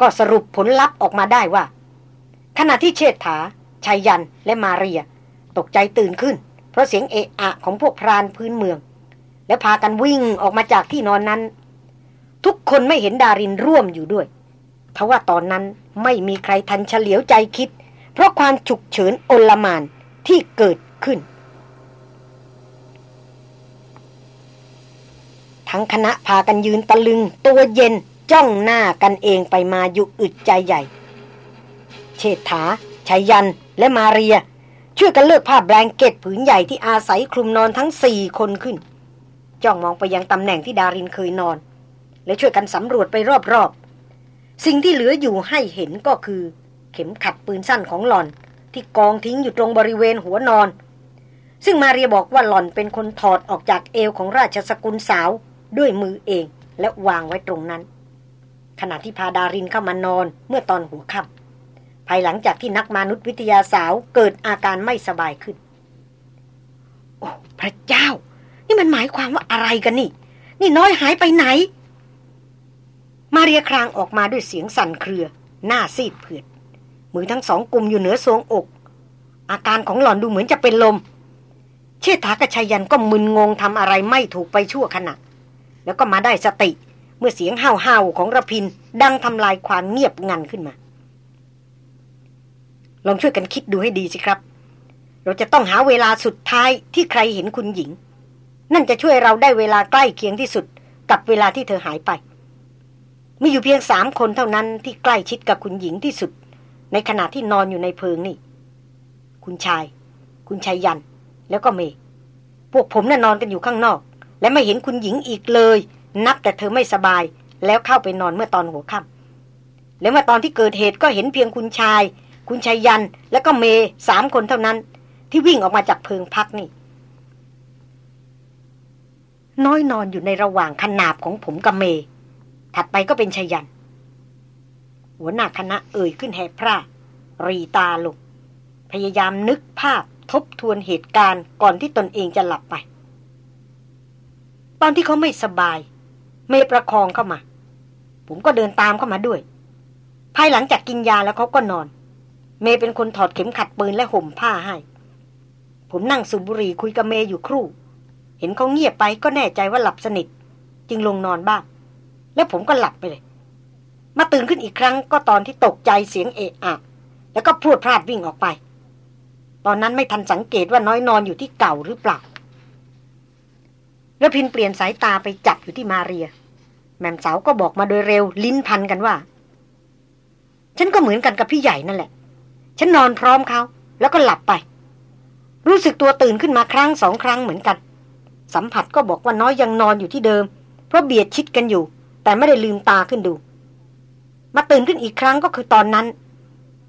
ก็สรุปผลลัพธ์ออกมาได้ว่า ขณะที่เชษฐาชัยยันและมาเรีย ตกใจตื่นขึ้น เพราะเสียงเอะอะของพวกพรานพื้นเมือง และพากันวิ่งออกมาจากที่นอนนั้น ทุกคนไม่เห็นดารินร่วมอยู่ด้วยทว่าตอนนั้นไม่มีใครทันเฉลียวใจคิด เพราะความฉุกเฉินโอลมานที่เกิดขึ้น ทั้งคณะพากันยืนตะลึง ตัวเย็นจ้องหน้ากันเองไปมาอยู่อึดใจใหญ่ เชษฐาชัยยันและมาเรีย ช่วยกันเลิกผ้าแบงเก็ตผืนใหญ่ที่อาศัยคลุมนอนทั้งสี่คนขึ้น จ้องมองไปยังตำแหน่งที่ดารินเคยนอน และช่วยกันสำรวจไปรอบๆ สิ่งที่เหลืออยู่ให้เห็นก็คือ เข็มขัดปืนสั้นของหล่อน ที่กองทิ้งอยู่ตรงบริเวณหัวนอน ซึ่งมาเรียบอกว่าหล่อนเป็นคนถอดออกจากเอวของราชสกุลสาว ด้วยมือเองและวางไว้ตรงนั้น ขณะที่พาดารินเข้ามานอนเมื่อตอนหัวค่ำภายหลังจากที่นักมนุษยวิทยาสาวเกิดอาการไม่สบายขึ้น โอ้พระเจ้า นี่มันหมายความว่าอะไรกันนี่ นี่น้อยหายไปไหน มาเรียครางออกมาด้วยเสียงสั่นเครือ หน้าซีดเผือดมือทั้งสองกลุ่มอยู่เหนือทรวงอก อาการของหล่อนดูเหมือนจะเป็นลม เชษฐากระชายันก็มึนงงทำอะไรไม่ถูกไปชั่วขณะ แล้วก็มาได้สติ เมื่อเสียงห้าวๆของระพิน ดังทำลายความเงียบงันขึ้นมา ลองช่วยกันคิดดูให้ดีสิครับ เราจะต้องหาเวลาสุดท้ายที่ใครเห็นคุณหญิง นั่นจะช่วยเราได้เวลาใกล้เคียงที่สุด กับเวลาที่เธอหายไป มีอยู่เพียงสามคนเท่านั้นที่ใกล้ชิดกับคุณหญิงที่สุด ในขณะที่นอนอยู่ในเพิงนี่ คุณชาย คุณชายยัน แล้วก็เม พวกผมน่ะนอนกันอยู่ข้างนอก และไม่เห็นคุณหญิงอีกเลย นับแต่เธอไม่สบาย แล้วเข้าไปนอนเมื่อตอนหัวค่ำแล้วเมื่อตอนที่เกิดเหตุก็เห็นเพียงคุณชาย คุณชายยัน และก็เมสามคนเท่านั้น ที่วิ่งออกมาจากเพิงพักนี่ น้อยนอนอยู่ในระหว่างขนาบของผมกับเม ถัดไปก็เป็นชายัน หัวหน้าคณะเอ่ยขึ้นแหบพร่ารีตาลงพยายามนึกภาพทบทวนเหตุการณ์ก่อนที่ตนเองจะหลับไป ตอนที่เขาไม่สบาย เมประคองเข้ามา ผมก็เดินตามเข้ามาด้วย ภายหลังจากกินยาแล้วเขาก็นอน เมเป็นคนถอดเข็มขัดปืนและห่มผ้าให้ ผมนั่งสูบบุหรี่คุยกับเมอยู่ครู่ เห็นเขาเงียบไปก็แน่ใจว่าหลับสนิท จึงลงนอนบ้าง แล้วผมก็หลับไปเลย มาตื่นขึ้นอีกครั้งก็ตอนที่ตกใจเสียงเอะอะแล้วก็พรวดพลาดวิ่งออกไป ตอนนั้นไม่ทันสังเกตว่าน้อยนอนอยู่ที่เก่าหรือเปล่า แล้วพินเปลี่ยนสายตาไปจับอยู่ที่มาเรีย แม่มสาวก็บอกมาโดยเร็วลิ้นพันกันว่า ฉันก็เหมือนกันกับพี่ใหญ่นั่นแหละ ฉันนอนพร้อมเขา แล้วก็หลับไป รู้สึกตัวตื่นขึ้นมาครั้งสองครั้งเหมือนกัน สัมผัสก็บอกว่าน้อยยังนอนอยู่ที่เดิม เพราะเบียดชิดกันอยู่ แต่ไม่ได้ลืมตาขึ้นดู มาตื่นขึ้นอีกครั้งก็คือตอนนั้น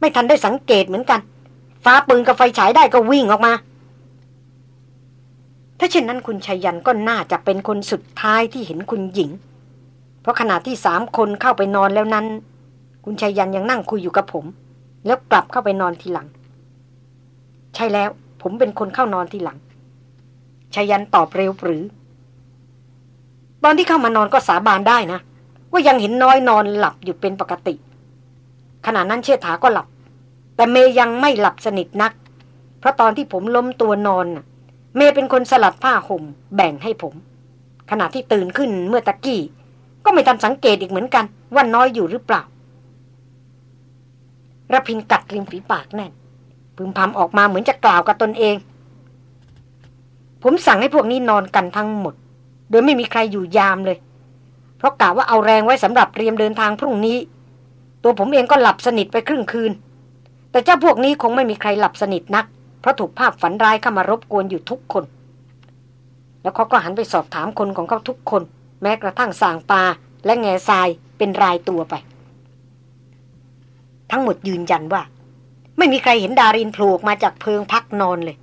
ไม่ทันได้สังเกตเหมือนกัน ฟ้าปืนกับไฟฉายได้ก็วิ่งออกมา ถ้าเช่นนั้นคุณชัยยันก็น่าจะเป็นคนสุดท้ายที่เห็นคุณหญิง เพราะขณะที่สามคนเข้าไปนอนแล้วนั้น คุณชัยยันยังนั่งคุยอยู่กับผม แล้วกลับเข้าไปนอนทีหลัง ใช่แล้ว ผมเป็นคนเข้านอนทีหลังชัยยันตอบเร็วปรือ ตอนที่เข้ามานอนก็สาบานได้นะ ว่ายังเห็นน้อยนอนหลับอยู่เป็นปกติ ขณะนั้นเชษฐาก็หลับ แต่เมยังไม่หลับสนิทนัก เพราะตอนที่ผมล้มตัวนอนน่ะ เมย์เป็นคนสลัดผ้าห่มแบ่งให้ผม ขณะที่ตื่นขึ้นเมื่อตะกี้ ก็ไม่ทันสังเกตอีกเหมือนกัน ว่าน้อยอยู่หรือเปล่าระพินกัดริมฝีปากแน่นพึมพำออกมาเหมือนจะกล่าวกับตนเอง ผมสั่งให้พวกนี้นอนกันทั้งหมด โดยไม่มีใครอยู่ยามเลย เพราะกะว่าเอาแรงไว้สำหรับเตรียมเดินทางพรุ่งนี้ ตัวผมเองก็หลับสนิทไปครึ่งคืน แต่เจ้าพวกนี้คงไม่มีใครหลับสนิทนัก เพราะถูกภาพฝันร้ายเข้ามารบกวนอยู่ทุกคน แล้วเขาก็หันไปสอบถามคนของเขาทุกคน แม้กระทั่งสางปาและแง่ทรายเป็นรายตัวไป ทั้งหมดยืนยันว่า ไม่มีใครเห็นดารินโผล่มาจากเพิงพักนอนเลย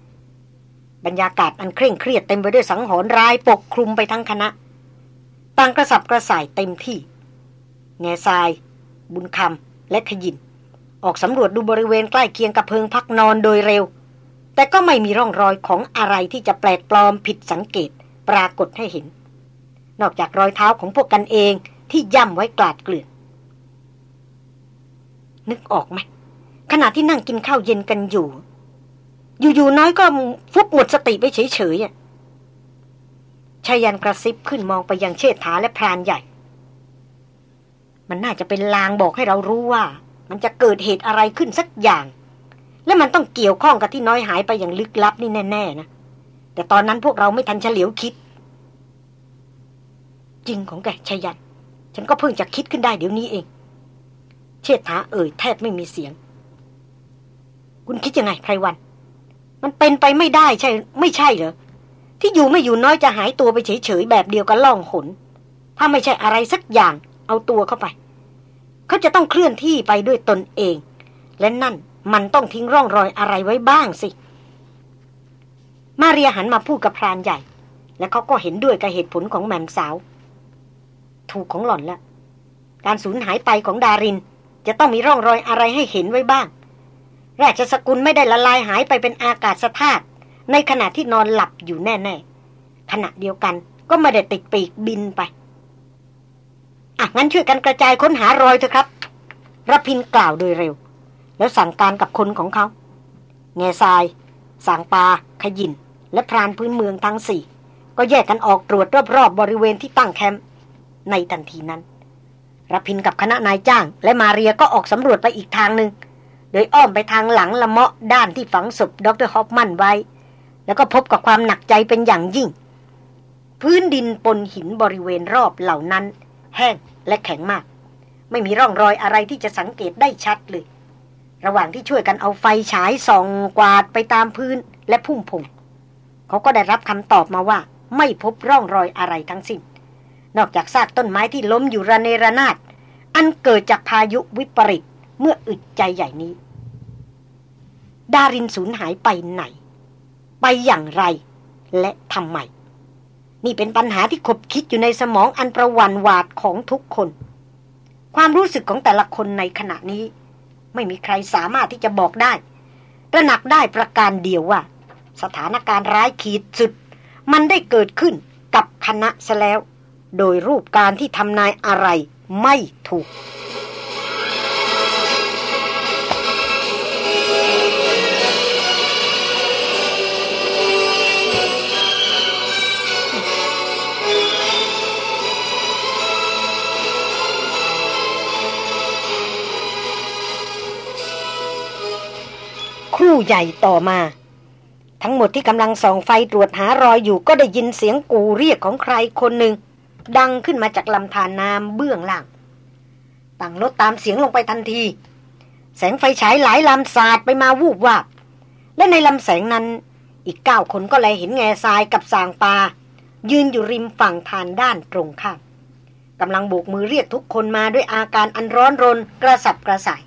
บรรยากาศอันเคร่งเครียดเต็มไปด้วยสังหรณ์ร้ายปกคลุมไปทั้งคณะต่างกระสับกระส่ายเต็มที่ แง่ทราย บุญคำและขยินออกสำรวจดูบริเวณใกล้เคียงกับเพิงพักนอนโดยเร็ว แต่ก็ไม่มีร่องรอยของอะไรที่จะแปลกปลอมผิดสังเกตปรากฏให้เห็น นอกจากรอยเท้าของพวกกันเองที่ย่ำไว้กลาดเกลื่อน นึกออกไหมขณะที่นั่งกินข้าวเย็นกันอยู่ อยู่ๆน้อยก็ฟุบหมดสติไปเฉยๆชายันกระซิบขึ้นมองไปยังเชษฐาและพรานใหญ่ มันน่าจะเป็นลางบอกให้เรารู้ว่า มันจะเกิดเหตุอะไรขึ้นสักอย่าง และมันต้องเกี่ยวข้องกับที่น้อยหายไปอย่างลึกลับนี่แน่ๆนะ แต่ตอนนั้นพวกเราไม่ทันเฉลียวคิด จริงของแกชยันฉันก็เพิ่งจะคิดขึ้นได้เดี๋ยวนี้เอง เชิดถาเอ่ยแทบไม่มีเสียง คุณคิดยังไงไพรวัน มันเป็นไปไม่ได้ใช่ ไม่ใช่เหรอ ที่อยู่ไม่อยู่น้อยจะหายตัวไปเฉยๆแบบเดียวกับล่องหนถ้าไม่ใช่อะไรสักอย่างเอาตัวเข้าไป เขาจะต้องเคลื่อนที่ไปด้วยตนเอง และนั่นมันต้องทิ้งร่องรอยอะไรไว้บ้างสิ มาเรียหันมาพูดกับพรานใหญ่ แล้วเขาก็เห็นด้วยกับเหตุผลของแมมสาว ถูกของหล่อนแล้ว การสูญหายไปของดาริน จะต้องมีร่องรอยอะไรให้เห็นไว้บ้าง ราชสกุลไม่ได้ละลายหายไปเป็นอากาศสธาตุในขณะที่นอนหลับอยู่แน่ๆขณะเดียวกันก็ไม่ได้ติดปีกบินไปอะงั้นช่วยกันกระจายค้นหารอยเถอะครับรพินกล่าวโดยเร็ว แล้วสั่งการกับคนของเขาแง่ทรายสางปา ขยิน และพรานพื้นเมืองทั้งสี่ ก็แยกกันออกตรวจรอบๆบริเวณที่ตั้งแคมป์ในทันทีนั้นรพินกับคณะนายจ้าง และมาเรียก็ออกสำรวจไปอีกทางหนึ่งโดยอ้อมไปทางหลังละเมาะด้านที่ฝังศพดรฮอปมันไว้ แล้วก็พบกับความหนักใจเป็นอย่างยิ่ง พื้นดินปนหินบริเวณรอบเหล่านั้น แห้งและแข็งมาก ไม่มีร่องรอยอะไรที่จะสังเกตได้ชัดเลย ระหว่างที่ช่วยกันเอาไฟฉายส่องกวาดไปตามพื้นและพุ่มพงเขาก็ได้รับคำตอบมาว่า ไม่พบร่องรอยอะไรทั้งสิ้น นอกจากซากต้นไม้ที่ล้มอยู่ระเนระนาด อันเกิดจากพายุวิปริตเมื่ออึดใจใหญ่นี้ ดารินสูญหายไปไหน ไปอย่างไร และทำไม นี่เป็นปัญหาที่คบคิดอยู่ในสมองอันประวันวาดของทุกคน ความรู้สึกของแต่ละคนในขณะนี้ ไม่มีใครสามารถที่จะบอกได้ระหนักได้ประการเดียวว่า สถานการณ์ร้ายขีดสุด มันได้เกิดขึ้นกับคณะซะแล้ว โดยรูปการที่ทำนายอะไรไม่ถูก ครู่ใหญ่ต่อมา ทั้งหมดที่กำลังส่องไฟตรวจหารอยอยู่ก็ได้ยินเสียงกูเรียกของใครคนหนึ่ง ดังขึ้นมาจากลำธารน้ำเบื้องล่าง ต่างลดตามเสียงลงไปทันที แสงไฟฉายหลายลำสาดไปมาวูบวาบและในลำแสงนั้นอีกเก้าคนก็เลยเห็นแง่ทรายกับสางปายืนอยู่ริมฝั่งทานด้านตรงข้ามกำลังโบกมือเรียกทุกคนมาด้วยอาการอันร้อนรนกระสับกระส่าย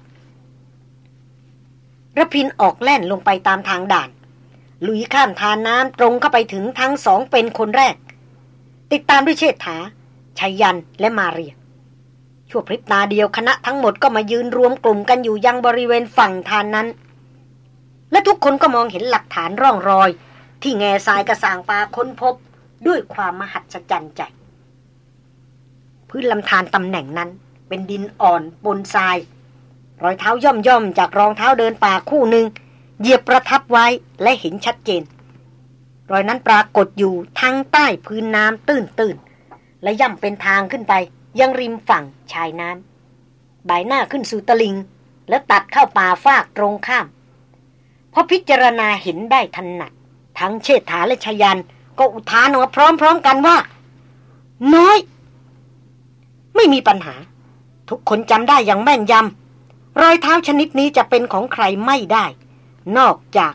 ระพินออกแล่นลงไปตามทางด่าน ลุยข้ามทานน้ำตรงเข้าไปถึงทั้งสองเป็นคนแรก ติดตามด้วยเชษฐาชัยยันและมาเรียชั่วพริบตาเดียวคณะทั้งหมดก็มายืนรวมกลุ่มกันอยู่ยังบริเวณฝั่งทานนั้น และทุกคนก็มองเห็นหลักฐานร่องรอย ที่แง่ทรายกระสางปลาค้นพบด้วยความมหัศจรรย์ใจพื้นลำธารตำแหน่งนั้น เป็นดินอ่อนปนทราย รอยเท้าย่อมย่อมจากรองเท้าเดินป่าคู่หนึ่งเหยียบประทับไว้และเห็นชัดเจน รอยนั้นปรากฏอยู่ทั้งใต้พื้นน้ำตื้นตื้นและย่ำเป็นทางขึ้นไป ยังริมฝั่งชายน้ำใบหน้าขึ้นสู่ตลิง แล้วตัดเข้าป่าฟากตรงข้ามพอพิจารณาเห็นได้ทันหนัก ทั้งเชษฐาและชยัน ก็อุทานออกมาพร้อมๆกันว่า น้อย ไม่มีปัญหา ทุกคนจำได้อย่างแม่นยำ รอยเท้าชนิดนี้จะเป็นของใครไม่ได้ นอกจาก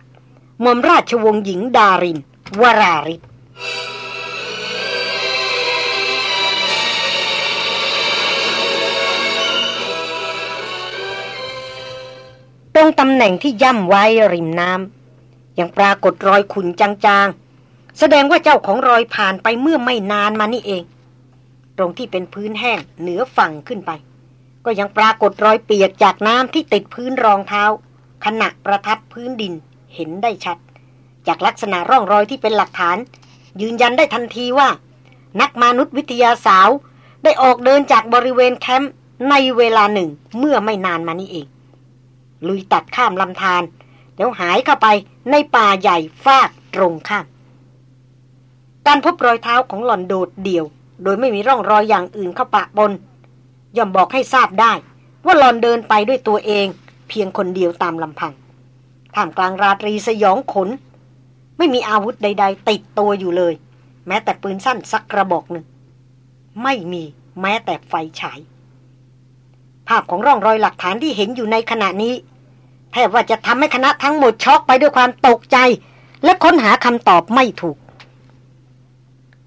มอมราชวงศ์หญิงดาริน วราริศตรงตำแหน่งที่ย่ำไว้ริมน้ำยังปรากฏรอยขุนจางๆ แสดงว่าเจ้าของรอยผ่านไปเมื่อไม่นานมานี่เอง ตรงที่เป็นพื้นแห้งเหนือฝั่งขึ้นไป ก็ยังปรากฏรอยเปียกจากน้ำที่ติดพื้นรองเท้า ขณะประทับพื้นดินเห็นได้ชัด จากลักษณะร่องรอยที่เป็นหลักฐาน ยืนยันได้ทันทีว่า นักมนุษยวิทยาสาวได้ออกเดินจากบริเวณแคมป์ในเวลาหนึ่งเมื่อไม่นานมานี้เอง ลุยตัดข้ามลำธารแล้วหายเข้าไปในป่าใหญ่ฟากตรงข้าม การพบรอยเท้าของหล่อนโดดเดี่ยว โดยไม่มีร่องรอยอย่างอื่นเข้าปะปน ย่อมบอกให้ทราบได้ ว่าหลอนเดินไปด้วยตัวเอง เพียงคนเดียวตามลำพังท่ามกลางราตรีสยองขน ไม่มีอาวุธใด ๆ ติดตัวอยู่เลย แม้แต่ปืนสั้นสักกระบอกหนึ่ง ไม่มีแม้แต่ไฟฉาย ภาพของร่องรอยหลักฐานที่เห็นอยู่ในขณะนี้แทบว่าจะทำให้คณะทั้งหมดช็อกไปด้วยความตกใจ และค้นหาคำตอบไม่ถูก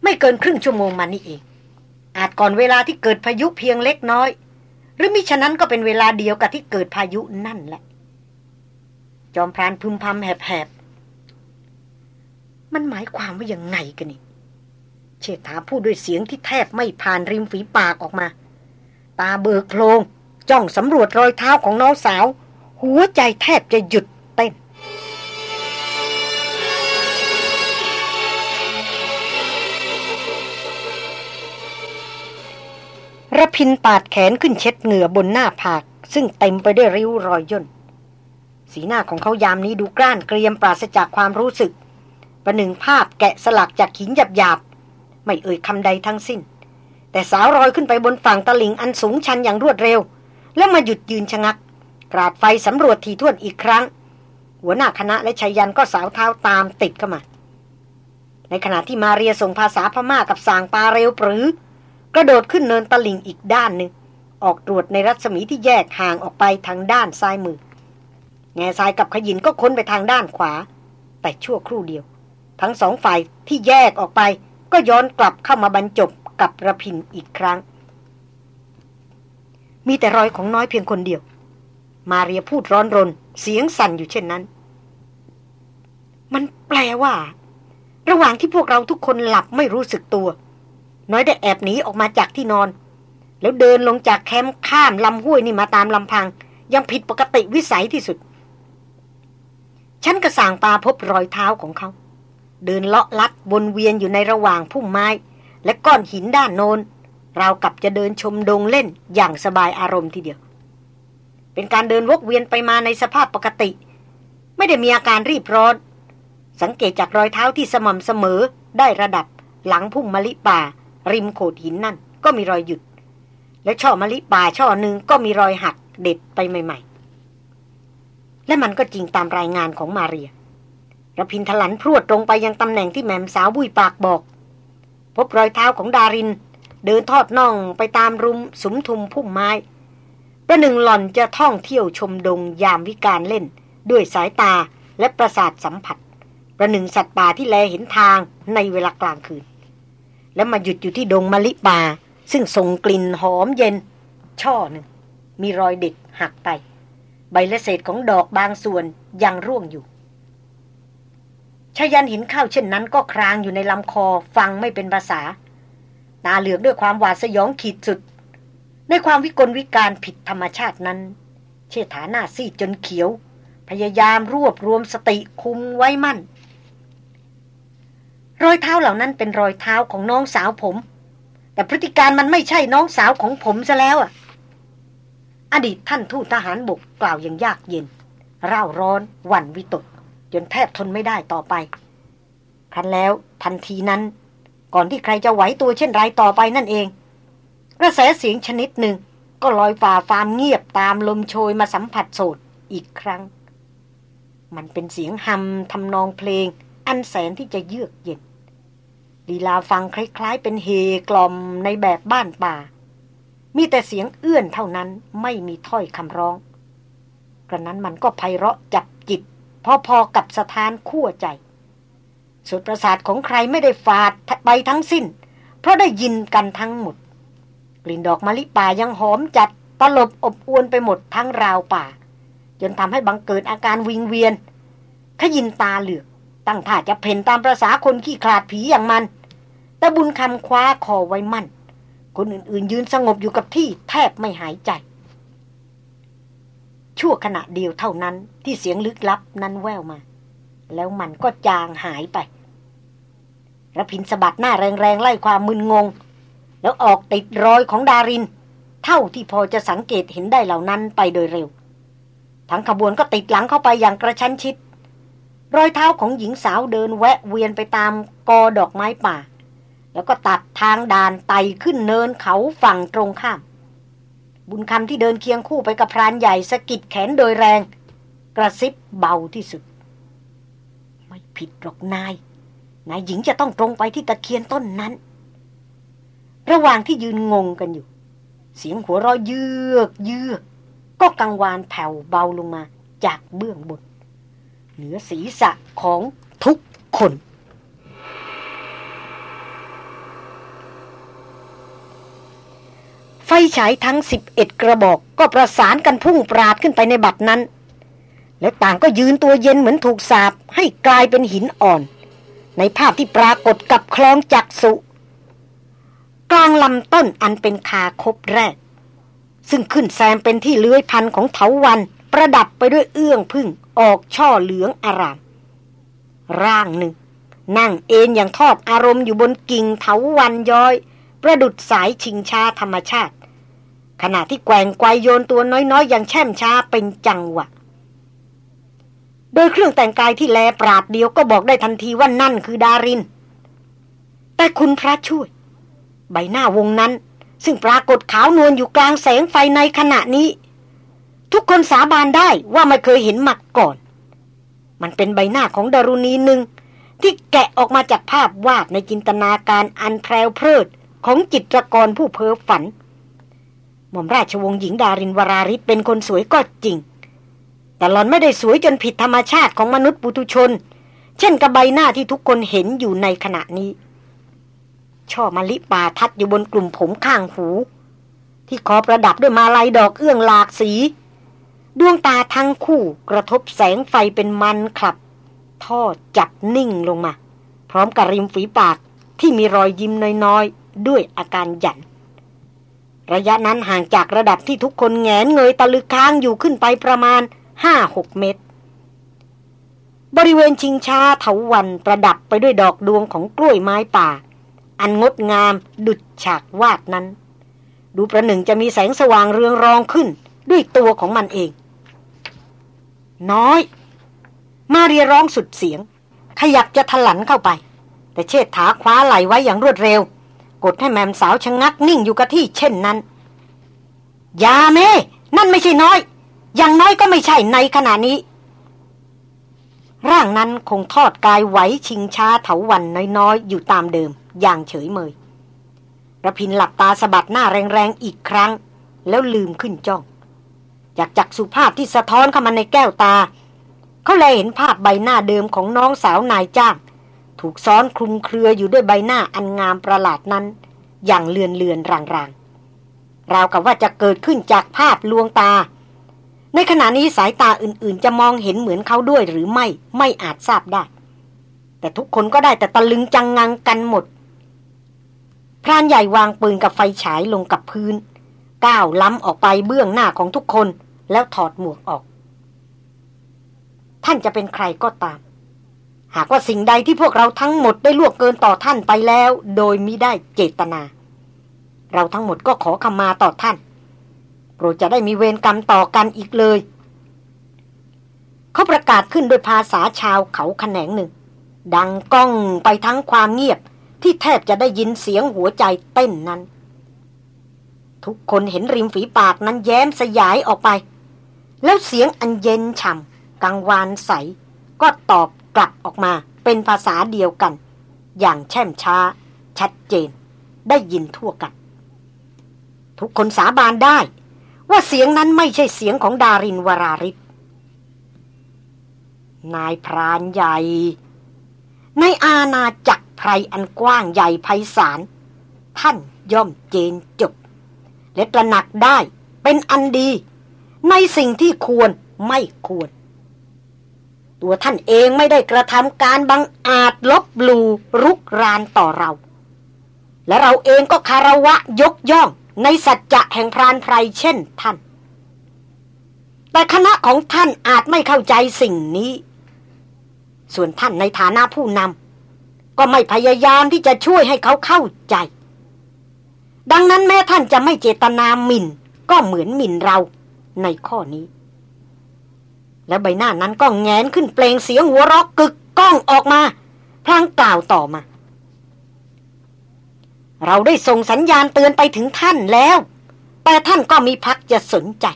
ไม่เกินครึ่งชั่วโมงมานี่เอง อาจก่อนเวลาที่เกิดพายุเพียงเล็กน้อย หรือมิฉะนั้นก็เป็นเวลาเดียวกับที่เกิดพายุนั่นแหละ จอมพรานพึมพำแหบๆ มันหมายความว่ายังไงกันนี่เชษฐาพูดด้วยเสียงที่แทบไม่ผ่านริมฝีปากออกมา ตาเบิกโพลงจ้องสำรวจรอยเท้าของน้องสาว หัวใจแทบจะหยุด ระพินปาดแขนขึ้นเช็ดเหงื่อบนหน้าผาก ซึ่งเต็มไปด้วยริ้วรอยย่น สีหน้าของเขายามนี้ดูกล้านเกรียมปราศจากความรู้สึก ประหนึ่งภาพแกะสลักจากหินหยาบๆ ไม่เอ่ยคำใดทั้งสิ้น แต่สาวรอยขึ้นไปบนฝั่งตะลิงอันสูงชันอย่างรวดเร็ว แล้วมาหยุดยืนชะงัก กราดไฟสำรวจทีท่วนอีกครั้ง หัวหน้าคณะและชายันก็สาวเท้าตามติดเข้ามา ในขณะที่มาเรียส่งภาษาพม่ากับสางปาเร็วปรือ กระโดดขึ้นเนินตลิ่งอีกด้านหนึ่ง ออกตรวจในรัศมีที่แยกห่างออกไปทางด้านซ้ายมือ แง่ทรายกับขยินก็ค้นไปทางด้านขวา แต่ชั่วครู่เดียว ทั้งสองฝ่ายที่แยกออกไป ก็ย้อนกลับเข้ามาบรรจบกับระพินอีกครั้ง มีแต่รอยของน้อยเพียงคนเดียว มาเรียพูดร้อนรน เสียงสั่นอยู่เช่นนั้น มันแปลว่า ระหว่างที่พวกเราทุกคนหลับไม่รู้สึกตัว น้อยได้แอบหนีออกมาจากที่นอน แล้วเดินลงจากแคมป์ข้ามลำห้วยนี่มาตามลำพัง ยังผิดปกติวิสัยที่สุด ฉันกระสางปาพบรอยเท้าของเขา เดินเลาะลัดวนเวียนอยู่ในระหว่างพุ่มไม้ และก้อนหินด้านโนนเรากับจะเดินชมดงเล่นอย่างสบายอารมณ์ทีเดียว เป็นการเดินวกเวียนไปมาในสภาพปกติ ไม่ได้มีอาการรีบร้อน สังเกตจากรอยเท้าที่สม่ำเสมอได้ระดับหลังพุ่มมะลิป่า ริมโขดหินนั่น ก็มีรอยหยุด และช่อมะลิป่าช่อหนึ่งก็มีรอยหักเด็ดไปใหม่ ๆ และมันก็จริงตามรายงานของมาเรียระพินทลันพรวดตรงไปยังตำแหน่งที่แม่มสาวบุยปากบอก พบรอยเท้าของดาริน เดินทอดน่องไปตามรุมสุมทุมพุ่มไม้ประหนึ่งหล่อนจะท่องเที่ยวชมดงยามวิการเล่น ด้วยสายตาและประสาทสัมผัส ประหนึ่งสัตว์ป่าที่แลเห็นทางในเวลากลางคืน แล้วมาหยุดอยู่ที่ดงมะลิป่า ซึ่งส่งกลิ่นหอมเย็น ช่อหนึ่ง มีรอยเด็ดหักไป ใบและเศษของดอกบางส่วนยังร่วงอยู่ชายันเห็นข้าวเช่นนั้นก็ครางอยู่ในลำคอฟังไม่เป็นภาษา ตาเหลือกด้วยความหวาดสยองขีดสุด ในความวิกลวิการผิดธรรมชาตินั้น เชษฐาหน้าซีดจนเขียว พยายามรวบรวมสติคุมไว้มั่น รอยเท้าเหล่านั้นเป็นรอยเท้าของน้องสาวผม แต่พฤติการมันไม่ใช่น้องสาวของผมซะแล้วอะ อดีตท่านทูตทหารบกกล่าวอย่างยากเย็นเร่าร้อนหวั่นวิตก จนแทบทนไม่ได้ต่อไป ครั้นแล้วทันทีนั้น ก่อนที่ใครจะไหวตัวเช่นไรต่อไปนั่นเอง กระแสเสียงชนิดหนึ่งก็ลอยฝ่าฟามเงียบตามลมโชยมาสัมผัสโสดอีกครั้ง มันเป็นเสียงฮัมทำนองเพลง อันแสนที่จะเยือกเย็น ลีลาฟังคล้ายๆ เป็นเฮกลอมในแบบบ้านป่า มีแต่เสียงเอื้อนเท่านั้นไม่มีถ้อยคำร้อง กระนั้นมันก็ไพเราะจับจิต พอๆกับสถานขั้วใจสุดประสาทของใครไม่ได้ฝาดไปทั้งสิ้น เพราะได้ยินกันทั้งหมด กลิ่นดอกมะลิป่ายังหอมจัดตลบอบอวนไปหมดทั้งราวป่า จนทำให้บังเกิดอาการวิงเวียน ขยินตาเหลือก ตั้งท่าจะเพ่นตามประษาคนขี้ขลาดผีอย่างมัน แต่บุญคำคว้าคอไว้มั่น คนอื่นๆยืนสงบอยู่กับที่แทบไม่หายใจ ชั่วขณะเดียวเท่านั้นที่เสียงลึกลับนั้นแววมา แล้วมันก็จางหายไประพินสะบัดหน้าแรงๆไล่ความมึนงง แล้วออกติดรอยของดาริน เท่าที่พอจะสังเกตเห็นได้เหล่านั้นไปโดยเร็ว ทั้งขบวนก็ติดหลังเข้าไปอย่างกระชั้นชิด รอยเท้าของหญิงสาวเดินแวะเวียนไปตามกอดอกไม้ป่า แล้วก็ตัดทางด่านไต่ขึ้นเนินเขาฝั่งตรงข้าม บุญคำที่เดินเคียงคู่ไปกับพรานใหญ่สะกิดแขนโดยแรง กระซิบเบาที่สุด ไม่ผิดหรอกนาย นายหญิงจะต้องตรงไปที่ตะเคียนต้นนั้น ระหว่างที่ยืนงงกันอยู่ เสียงหัวเราะเยือกเยือกก็กังวานแผ่วเบาลงมาจากเบื้องบน เหนือศีรษะของทุกคน ไฟฉายทั้งสิบเอ็ดกระบอกก็ประสานกันพุ่งปราดขึ้นไปในบัตรนั้น และต่างก็ยืนตัวเย็นเหมือนถูกสาบให้กลายเป็นหินอ่อน ในภาพที่ปรากฏกับคลองจักสุ กลางลำต้นอันเป็นคาคบแรก ซึ่งขึ้นแซมเป็นที่เลื้อยพันของเถาวันประดับไปด้วยเอื้องพึ่งออกช่อเหลืองอาราม ร่างหนึ่ง นั่งเอนอย่างทอดอารมณ์อยู่บนกิ่งเถาวันย้อย ประดุดสายชิงชาธรรมชาติ ขณะที่แกว่งไกวโยนตัวน้อยๆ อย่างแช่มช้าเป็นจังหวะ โดยเครื่องแต่งกายที่แลปราดเดียวก็บอกได้ทันทีว่านั่นคือดาริน แต่คุณพระช่วย ใบหน้าวงนั้น ซึ่งปรากฏขาวนวลอยู่กลางแสงไฟในขณะนี้ ทุกคนสาบานได้ว่าไม่เคยเห็นมาก่อน มันเป็นใบหน้าของดารุณีหนึ่งที่แกะออกมาจากภาพวาดในจินตนาการอันแพรวเพลิดของจิตรกรผู้เพ้อฝัน หม่อมราชวงศ์หญิงดารินวราริศเป็นคนสวยก็จริง แต่หล่อนไม่ได้สวยจนผิดธรรมชาติของมนุษย์ปุถุชน เช่นกับใบหน้าที่ทุกคนเห็นอยู่ในขณะนี้ ช่อมะลิป่าทัดอยู่บนกลุ่มผมข้างหู ที่คอประดับด้วยมาลัยดอกเอื้องหลากสี ดวงตาทั้งคู่กระทบแสงไฟเป็นมันคลับท่อจับนิ่งลงมา พร้อมกับริมฝีปากที่มีรอยยิ้มน้อยๆ ด้วยอาการหยัน ระยะนั้นห่างจากระดับที่ทุกคนแงนเงยตะลึกค้างอยู่ขึ้นไปประมาณห้าหกเมตร บริเวณชิงช้าเถาวันประดับไปด้วยดอกดวงของกล้วยไม้ป่า อันงดงามดุจฉากวาดนั้น ดูประหนึ่งจะมีแสงสว่างเรืองรองขึ้นด้วยตัวของมันเอง น้อย มาเรียร้องสุดเสียง ขยับจะทะลันเข้าไป แต่เชิดถาคว้าไหลไว้อย่างรวดเร็ว กดให้แมมสาวชะงักนิ่งอยู่กับที่เช่นนั้น อย่าเม นั่นไม่ใช่น้อย อย่างน้อยก็ไม่ใช่ในขณะนี้ ร่างนั้นคงทอดกายไหวชิงช้าเถาวันน้อยๆ อยู่ตามเดิม อย่างเฉยเมยระพินหลับตาสะบัดหน้าแรงๆอีกครั้ง แล้วลืมขึ้นจ้อง จากจักสุภาพที่สะท้อนเข้ามาในแก้วตา เขาเลยเห็นภาพใบหน้าเดิมของน้องสาวนายจ้าง ถูกซ้อนคลุมเครืออยู่ด้วยใบหน้าอันงามประหลาดนั้น อย่างเลือนเลือนรางๆราวกับว่าจะเกิดขึ้นจากภาพลวงตา ในขณะนี้สายตาอื่นๆ จะมองเห็นเหมือนเขาด้วยหรือไม่ไม่อาจทราบได้ แต่ทุกคนก็ได้แต่ตะลึงจังงังกันหมด พรานใหญ่วางปืนกับไฟฉายลงกับพื้น ก้าวล้ำออกไปเบื้องหน้าของทุกคนแล้วถอดหมวกออก ท่านจะเป็นใครก็ตาม หากว่าสิ่งใดที่พวกเราทั้งหมดได้ล่วงเกินต่อท่านไปแล้ว โดยมิได้เจตนา เราทั้งหมดก็ขอขมาต่อท่านโปรดจะได้มีเวรกรรมต่อกันอีกเลย เขาประกาศขึ้นโดยภาษาชาวเขาแขนงหนึ่ง ดังก้องไปทั้งความเงียบที่แทบจะได้ยินเสียงหัวใจเต้นนั้น ทุกคนเห็นริมฝีปากนั้นแย้มสยายออกไป แล้วเสียงอันเย็นฉ่ำกังวานใส ก็ตอบ กลับออกมาเป็นภาษาเดียวกัน อย่างแช่มช้า ชัดเจน ได้ยินทั่วกัน ทุกคนสาบานได้ ว่าเสียงนั้นไม่ใช่เสียงของดารินวราริศนายพรานใหญ่ ในอาณาจักรไพรอันกว้างใหญ่ไพศาลท่านย่อมเจนจบ และตระหนักได้เป็นอันดี ในสิ่งที่ควรไม่ควร ตัวท่านเองไม่ได้กระทำการบังอาจลบหลูรุกรานต่อเรา และเราเองก็คารวะยกย่องในสัจจะแห่งพรานไพรเช่นท่าน แต่คณะของท่านอาจไม่เข้าใจสิ่งนี้ ส่วนท่านในฐานะผู้นำก็ไม่พยายามที่จะช่วยให้เขาเข้าใจ ดังนั้นแม้ท่านจะไม่เจตนาหมิ่น ก็เหมือนหมิ่นเราในข้อนี้ และใบหน้านั้นก็แงนขึ้นเปลงเสียงหัวเราะกึกก้องออกมา พลางกล่าวต่อมา เราได้ส่งสัญญาณเตือนไปถึงท่านแล้ว แต่ท่านก็มีพักจะสนใจ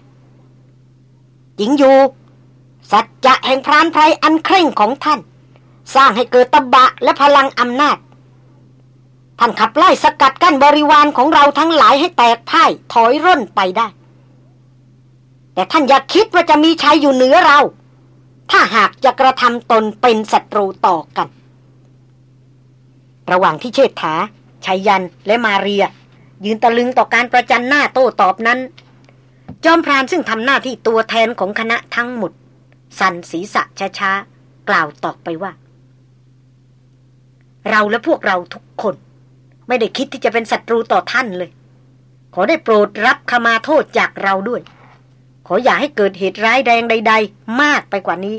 หญิงอยู่ สัจจะแห่งพรานไพรอันเคร่งของท่าน สร้างให้เกิดตบะและพลังอำนาจ ท่านขับไล่สกัดกั้นบริวารของเราทั้งหลายให้แตกพ่ายถอยร่นไปได้ แต่ท่านอย่าคิดว่าจะมีชัยอยู่เหนือเรา ถ้าหากจะกระทำตนเป็นศัตรูต่อกัน ระหว่างที่เชษฐาชัยยันและมาเรีย ยืนตะลึงต่อการประจันหน้าโต้ตอบนั้น จอมพรานซึ่งทำหน้าที่ตัวแทนของคณะทั้งหมด สันศีษะช้าๆ กล่าวตอบไปว่า เราและพวกเราทุกคน ไม่ได้คิดที่จะเป็นศัตรูต่อท่านเลย ขอได้โปรดรับขมาโทษจากเราด้วย ขออย่าให้เกิดเหตุร้ายแรงใด ๆ มากไปกว่านี้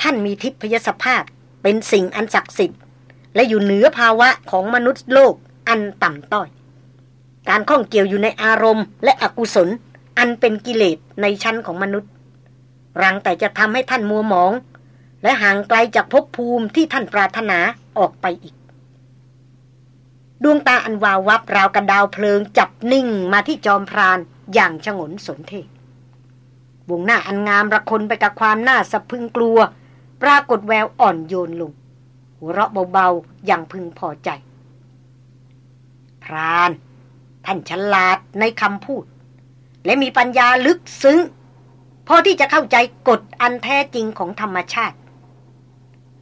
ท่านมีทิพยสภาพเป็นสิ่งอันศักดิ์สิทธิ์ และอยู่เหนือภาวะของมนุษย์โลกอันต่ำต้อย การข้องเกี่ยวอยู่ในอารมณ์และอกุศล อันเป็นกิเลสในชั้นของมนุษย์ รังแต่จะทำให้ท่านมัวหมอง และห่างไกลจากภพภูมิที่ท่านปรารถนาออกไปอีก ดวงตาอันวาววับราวกับดาวเพลิงจับนิ่งมาที่จอมพรานอย่างชงนสนเท วงหน้าอันงามระคนไปกับความน่าสะพึงกลัว ปรากฏแววอ่อนโยนลง หัวเราะเบาๆ อย่างพึงพอใจ พราน ท่านฉลาดในคำพูด และมีปัญญาลึกซึ้ง พอที่จะเข้าใจกฎอันแท้จริงของธรรมชาติ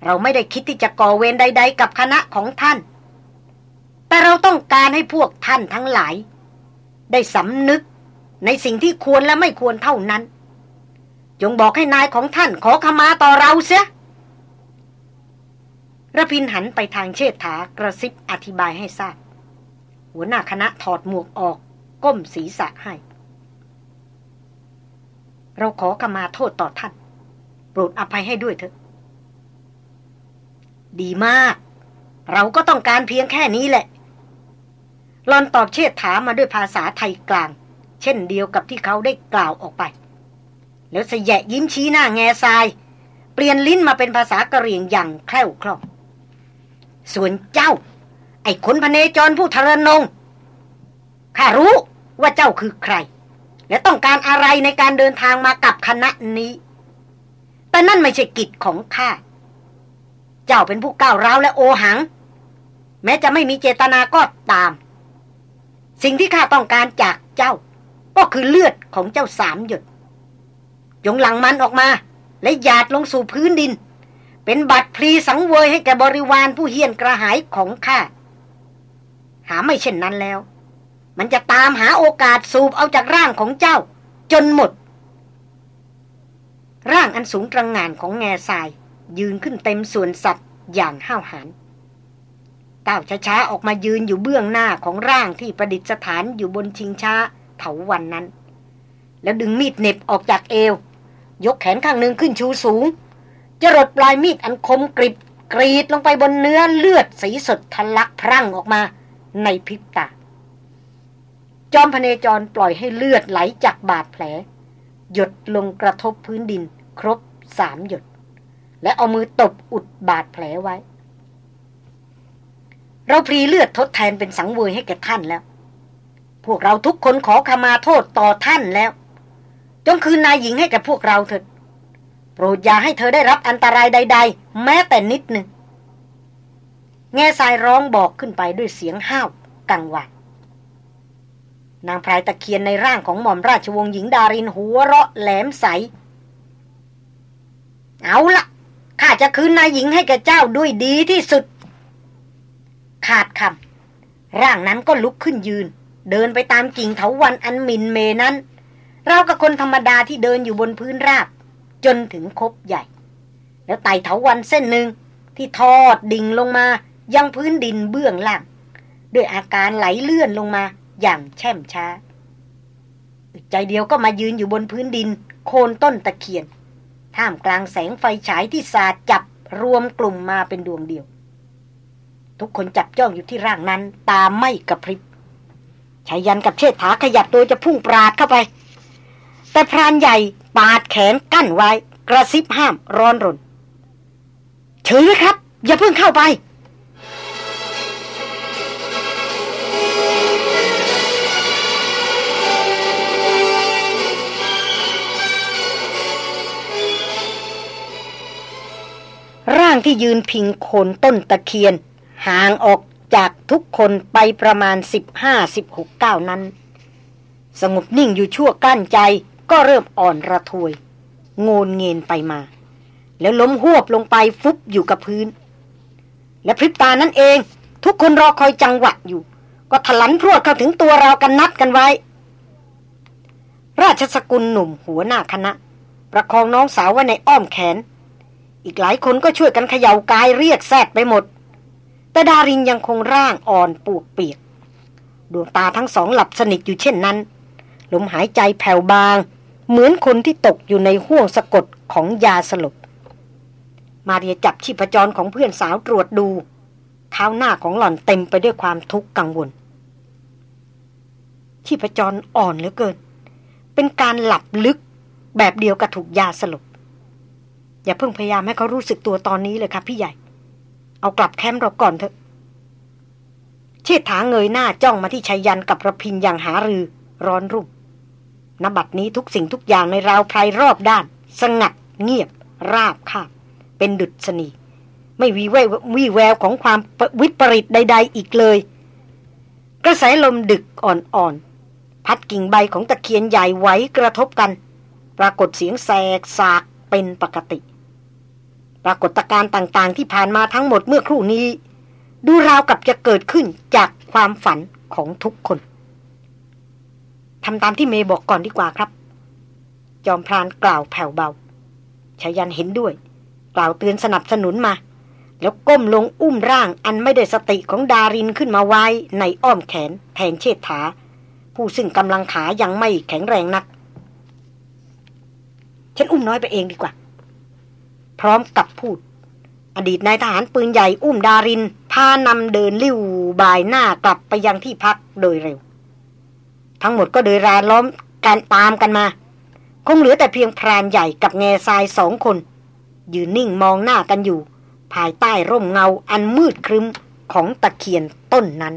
เราไม่ได้คิดที่จะก่อเวรใด ๆ กับคณะของท่าน แต่เราต้องการให้พวกท่านทั้งหลาย ได้สำนึกในสิ่งที่ควรและไม่ควรเท่านั้น จงบอกให้นายของท่านขอขมาต่อเราเสียระพินหันไปทางเชษฐากระซิบอธิบายให้ทราบ หัวหน้าคณะถอดหมวกออก ก้มศีรษะให้ เราขอขมาโทษต่อท่าน โปรดอภัยให้ด้วยเถอะ ดีมาก เราก็ต้องการเพียงแค่นี้แหละลอนตอบเชษฐามาด้วยภาษาไทยกลาง เช่นเดียวกับที่เขาได้กล่าวออกไป แล้วสยะยิ้มชี้หน้าแง่ทราย เปลี่ยนลิ้นมาเป็นภาษากะเหรี่ยงอย่างแคล่วคล่อง ส่วนเจ้า ไอ้คนพเนจรผู้ทรนงข้ารู้ว่าเจ้าคือใคร และต้องการอะไรในการเดินทางมากับคณะนี้ แต่นั่นไม่ใช่กิจของข้า เจ้าเป็นผู้ก้าวร้าวและโอหัง แม้จะไม่มีเจตนาก็ตาม สิ่งที่ข้าต้องการจากเจ้า ก็คือเลือดของเจ้าสามหยด จงหลังมันออกมา และหยาดลงสู่พื้นดิน เป็นบัตรพลีสังเวยให้แกบริวารผู้เฮียนกระหายของข้า หาไม่เช่นนั้นแล้ว มันจะตามหาโอกาสสูบเอาจากร่างของเจ้า จนหมด ร่างอันสูงตรงงานของแง่ทราย ยืนขึ้นเต็มส่วนสัตว์อย่างห้าวหาญก้าวช้าๆออกมายืนอยู่เบื้องหน้าของร่างที่ประดิษฐานอยู่บนชิงช้าเถาวันนั้น แล้วดึงมีดเน็บออกจากเอว ยกแขนข้างหนึ่งขึ้นชูสูงจรดปลายมีดอันคมกริบกรีดลงไปบนเนื้อเลือดสีสดทะลักพรั่งออกมาในพริบตา จอมพเนจรปล่อยให้เลือดไหลจากบาดแผล หยดลงกระทบพื้นดิน ครบสามหยด และเอามือตบอุดบาดแผลไว้ เราพรีเลือดทดแทนเป็นสังเวยให้แก่ท่านแล้ว พวกเราทุกคนขอขมาโทษต่อท่านแล้ว งคืนนายหญิงให้กับพวกเราเถิดโปรดอย่าให้เธอได้รับอันตรายใด ๆ แม้แต่นิดหนึ่งแง่ทรายร้องบอกขึ้นไปด้วยเสียงห้าวกังวานนางพรายตะเคียนในร่างของหม่อมราชวงศ์หญิงดารินหัวเราะแหลมใส เอาละข้าจะคืนนายหญิงให้แกเจ้าด้วยดีที่สุด ขาดคำร่างนั้นก็ลุกขึ้นยืน เดินไปตามกิ่งเถาวันอันมินเมนั้น เรากับคนธรรมดาที่เดินอยู่บนพื้นราบ จนถึงคบใหญ่ แล้วไต่เถาวันเส้นหนึ่งที่ทอดดิ่งลงมา ยังพื้นดินเบื้องล่าง ด้วยอาการไหลเลื่อนลงมาอย่างแช่มช้าใจเดียวก็มายืนอยู่บนพื้นดิน โคนต้นตะเคียน ท่ามกลางแสงไฟฉายที่สาดจับรวมกลุ่มมาเป็นดวงเดียว ทุกคนจับจ้องอยู่ที่ร่างนั้น ตาไม่กระพริบชายันกับเชษฐาขยับตัวจะพุ่งปราดเข้าไป แต่พรานใหญ่ปาดแขนกั้นไว้ กระซิบห้ามร้อนรนเฉยครับ อย่าเพิ่งเข้าไป ร่างที่ยืนพิงโคนต้นตะเคียน ห่างออกจากทุกคนไปประมาณสิบห้าสิบหกเก้านั้น สงบนิ่งอยู่ชั่วกั้นใจ ก็เริ่มอ่อนระทวย โงนเงินไปมา แล้วล้มหวบลงไปฟุบอยู่กับพื้น และพริบตานั่นเอง ทุกคนรอคอยจังหวะอยู่ ก็ถลันพรวดเข้าถึงตัวเรากันนัดกันไว้ ราชสกุลหนุ่มหัวหน้าคณะ ประคองน้องสาวไว้ในอ้อมแขน อีกหลายคนก็ช่วยกันเขย่ากายเรียกแซดไปหมด แต่ดารินยังคงร่างอ่อนปวกเปียกดวงตาทั้งสองหลับสนิทอยู่เช่นนั้น ลมหายใจแผ่วบาง เหมือนคนที่ตกอยู่ในห่วงสะกดของยาสลบ มาเรียจับชีพจรของเพื่อนสาวตรวจดู เท้าหน้าของหล่อนเต็มไปด้วยความทุกข์กังวล ชีพจรอ่อนเหลือเกิน เป็นการหลับลึกแบบเดียวกับถูกยาสลบ อย่าเพิ่งพยายามให้เขารู้สึกตัวตอนนี้เลยครับพี่ใหญ่ เอากลับแคมป์เราก่อนเถอะเชิดถาเงยหน้าจ้องมาที่ชายันกับระพินอย่างหารือร้อนรุ่ม นบัดนี้ทุกสิ่งทุกอย่างในราวไพรรอบด้าน สงัด เงียบ ราบคาบเป็นดุษณี ไม่วีแวววีแววของความวิปริตใด ๆ อีกเลย กระแสลมดึกอ่อนๆ พัดกิ่งใบของตะเคียนใหญ่ไหวกระทบกัน ปรากฏเสียงแสกสากเป็นปกติ ปรากฏการณ์ต่างๆ ที่ผ่านมาทั้งหมดเมื่อครู่นี้ ดูราวกับจะเกิดขึ้นจากความฝันของทุกคน ทำตามที่เมย์บอกก่อนดีกว่าครับ จอมพรานกล่าวแผ่วเบาชายันเห็นด้วย กล่าวเตือนสนับสนุนมา แล้วก้มลงอุ้มร่างอันไม่ได้สติของดารินขึ้นมาไว้ในอ้อมแขนแทนเชษฐา ผู้ซึ่งกำลังขายังไม่แข็งแรงนัก ฉันอุ้มน้อยไปเองดีกว่า พร้อมกับพูด อดีตนายทหารปืนใหญ่อุ้มดาริน พานำเดินลิ้วบายหน้ากลับไปยังที่พักโดยเร็ว ทั้งหมดก็เดินรานล้อมกันตามกันมา คงเหลือแต่เพียงพรานใหญ่กับแง่ทรายสองคน ยืนนิ่งมองหน้ากันอยู่ ภายใต้ร่มเงาอันมืดครึ้มของตะเคียนต้นนั้น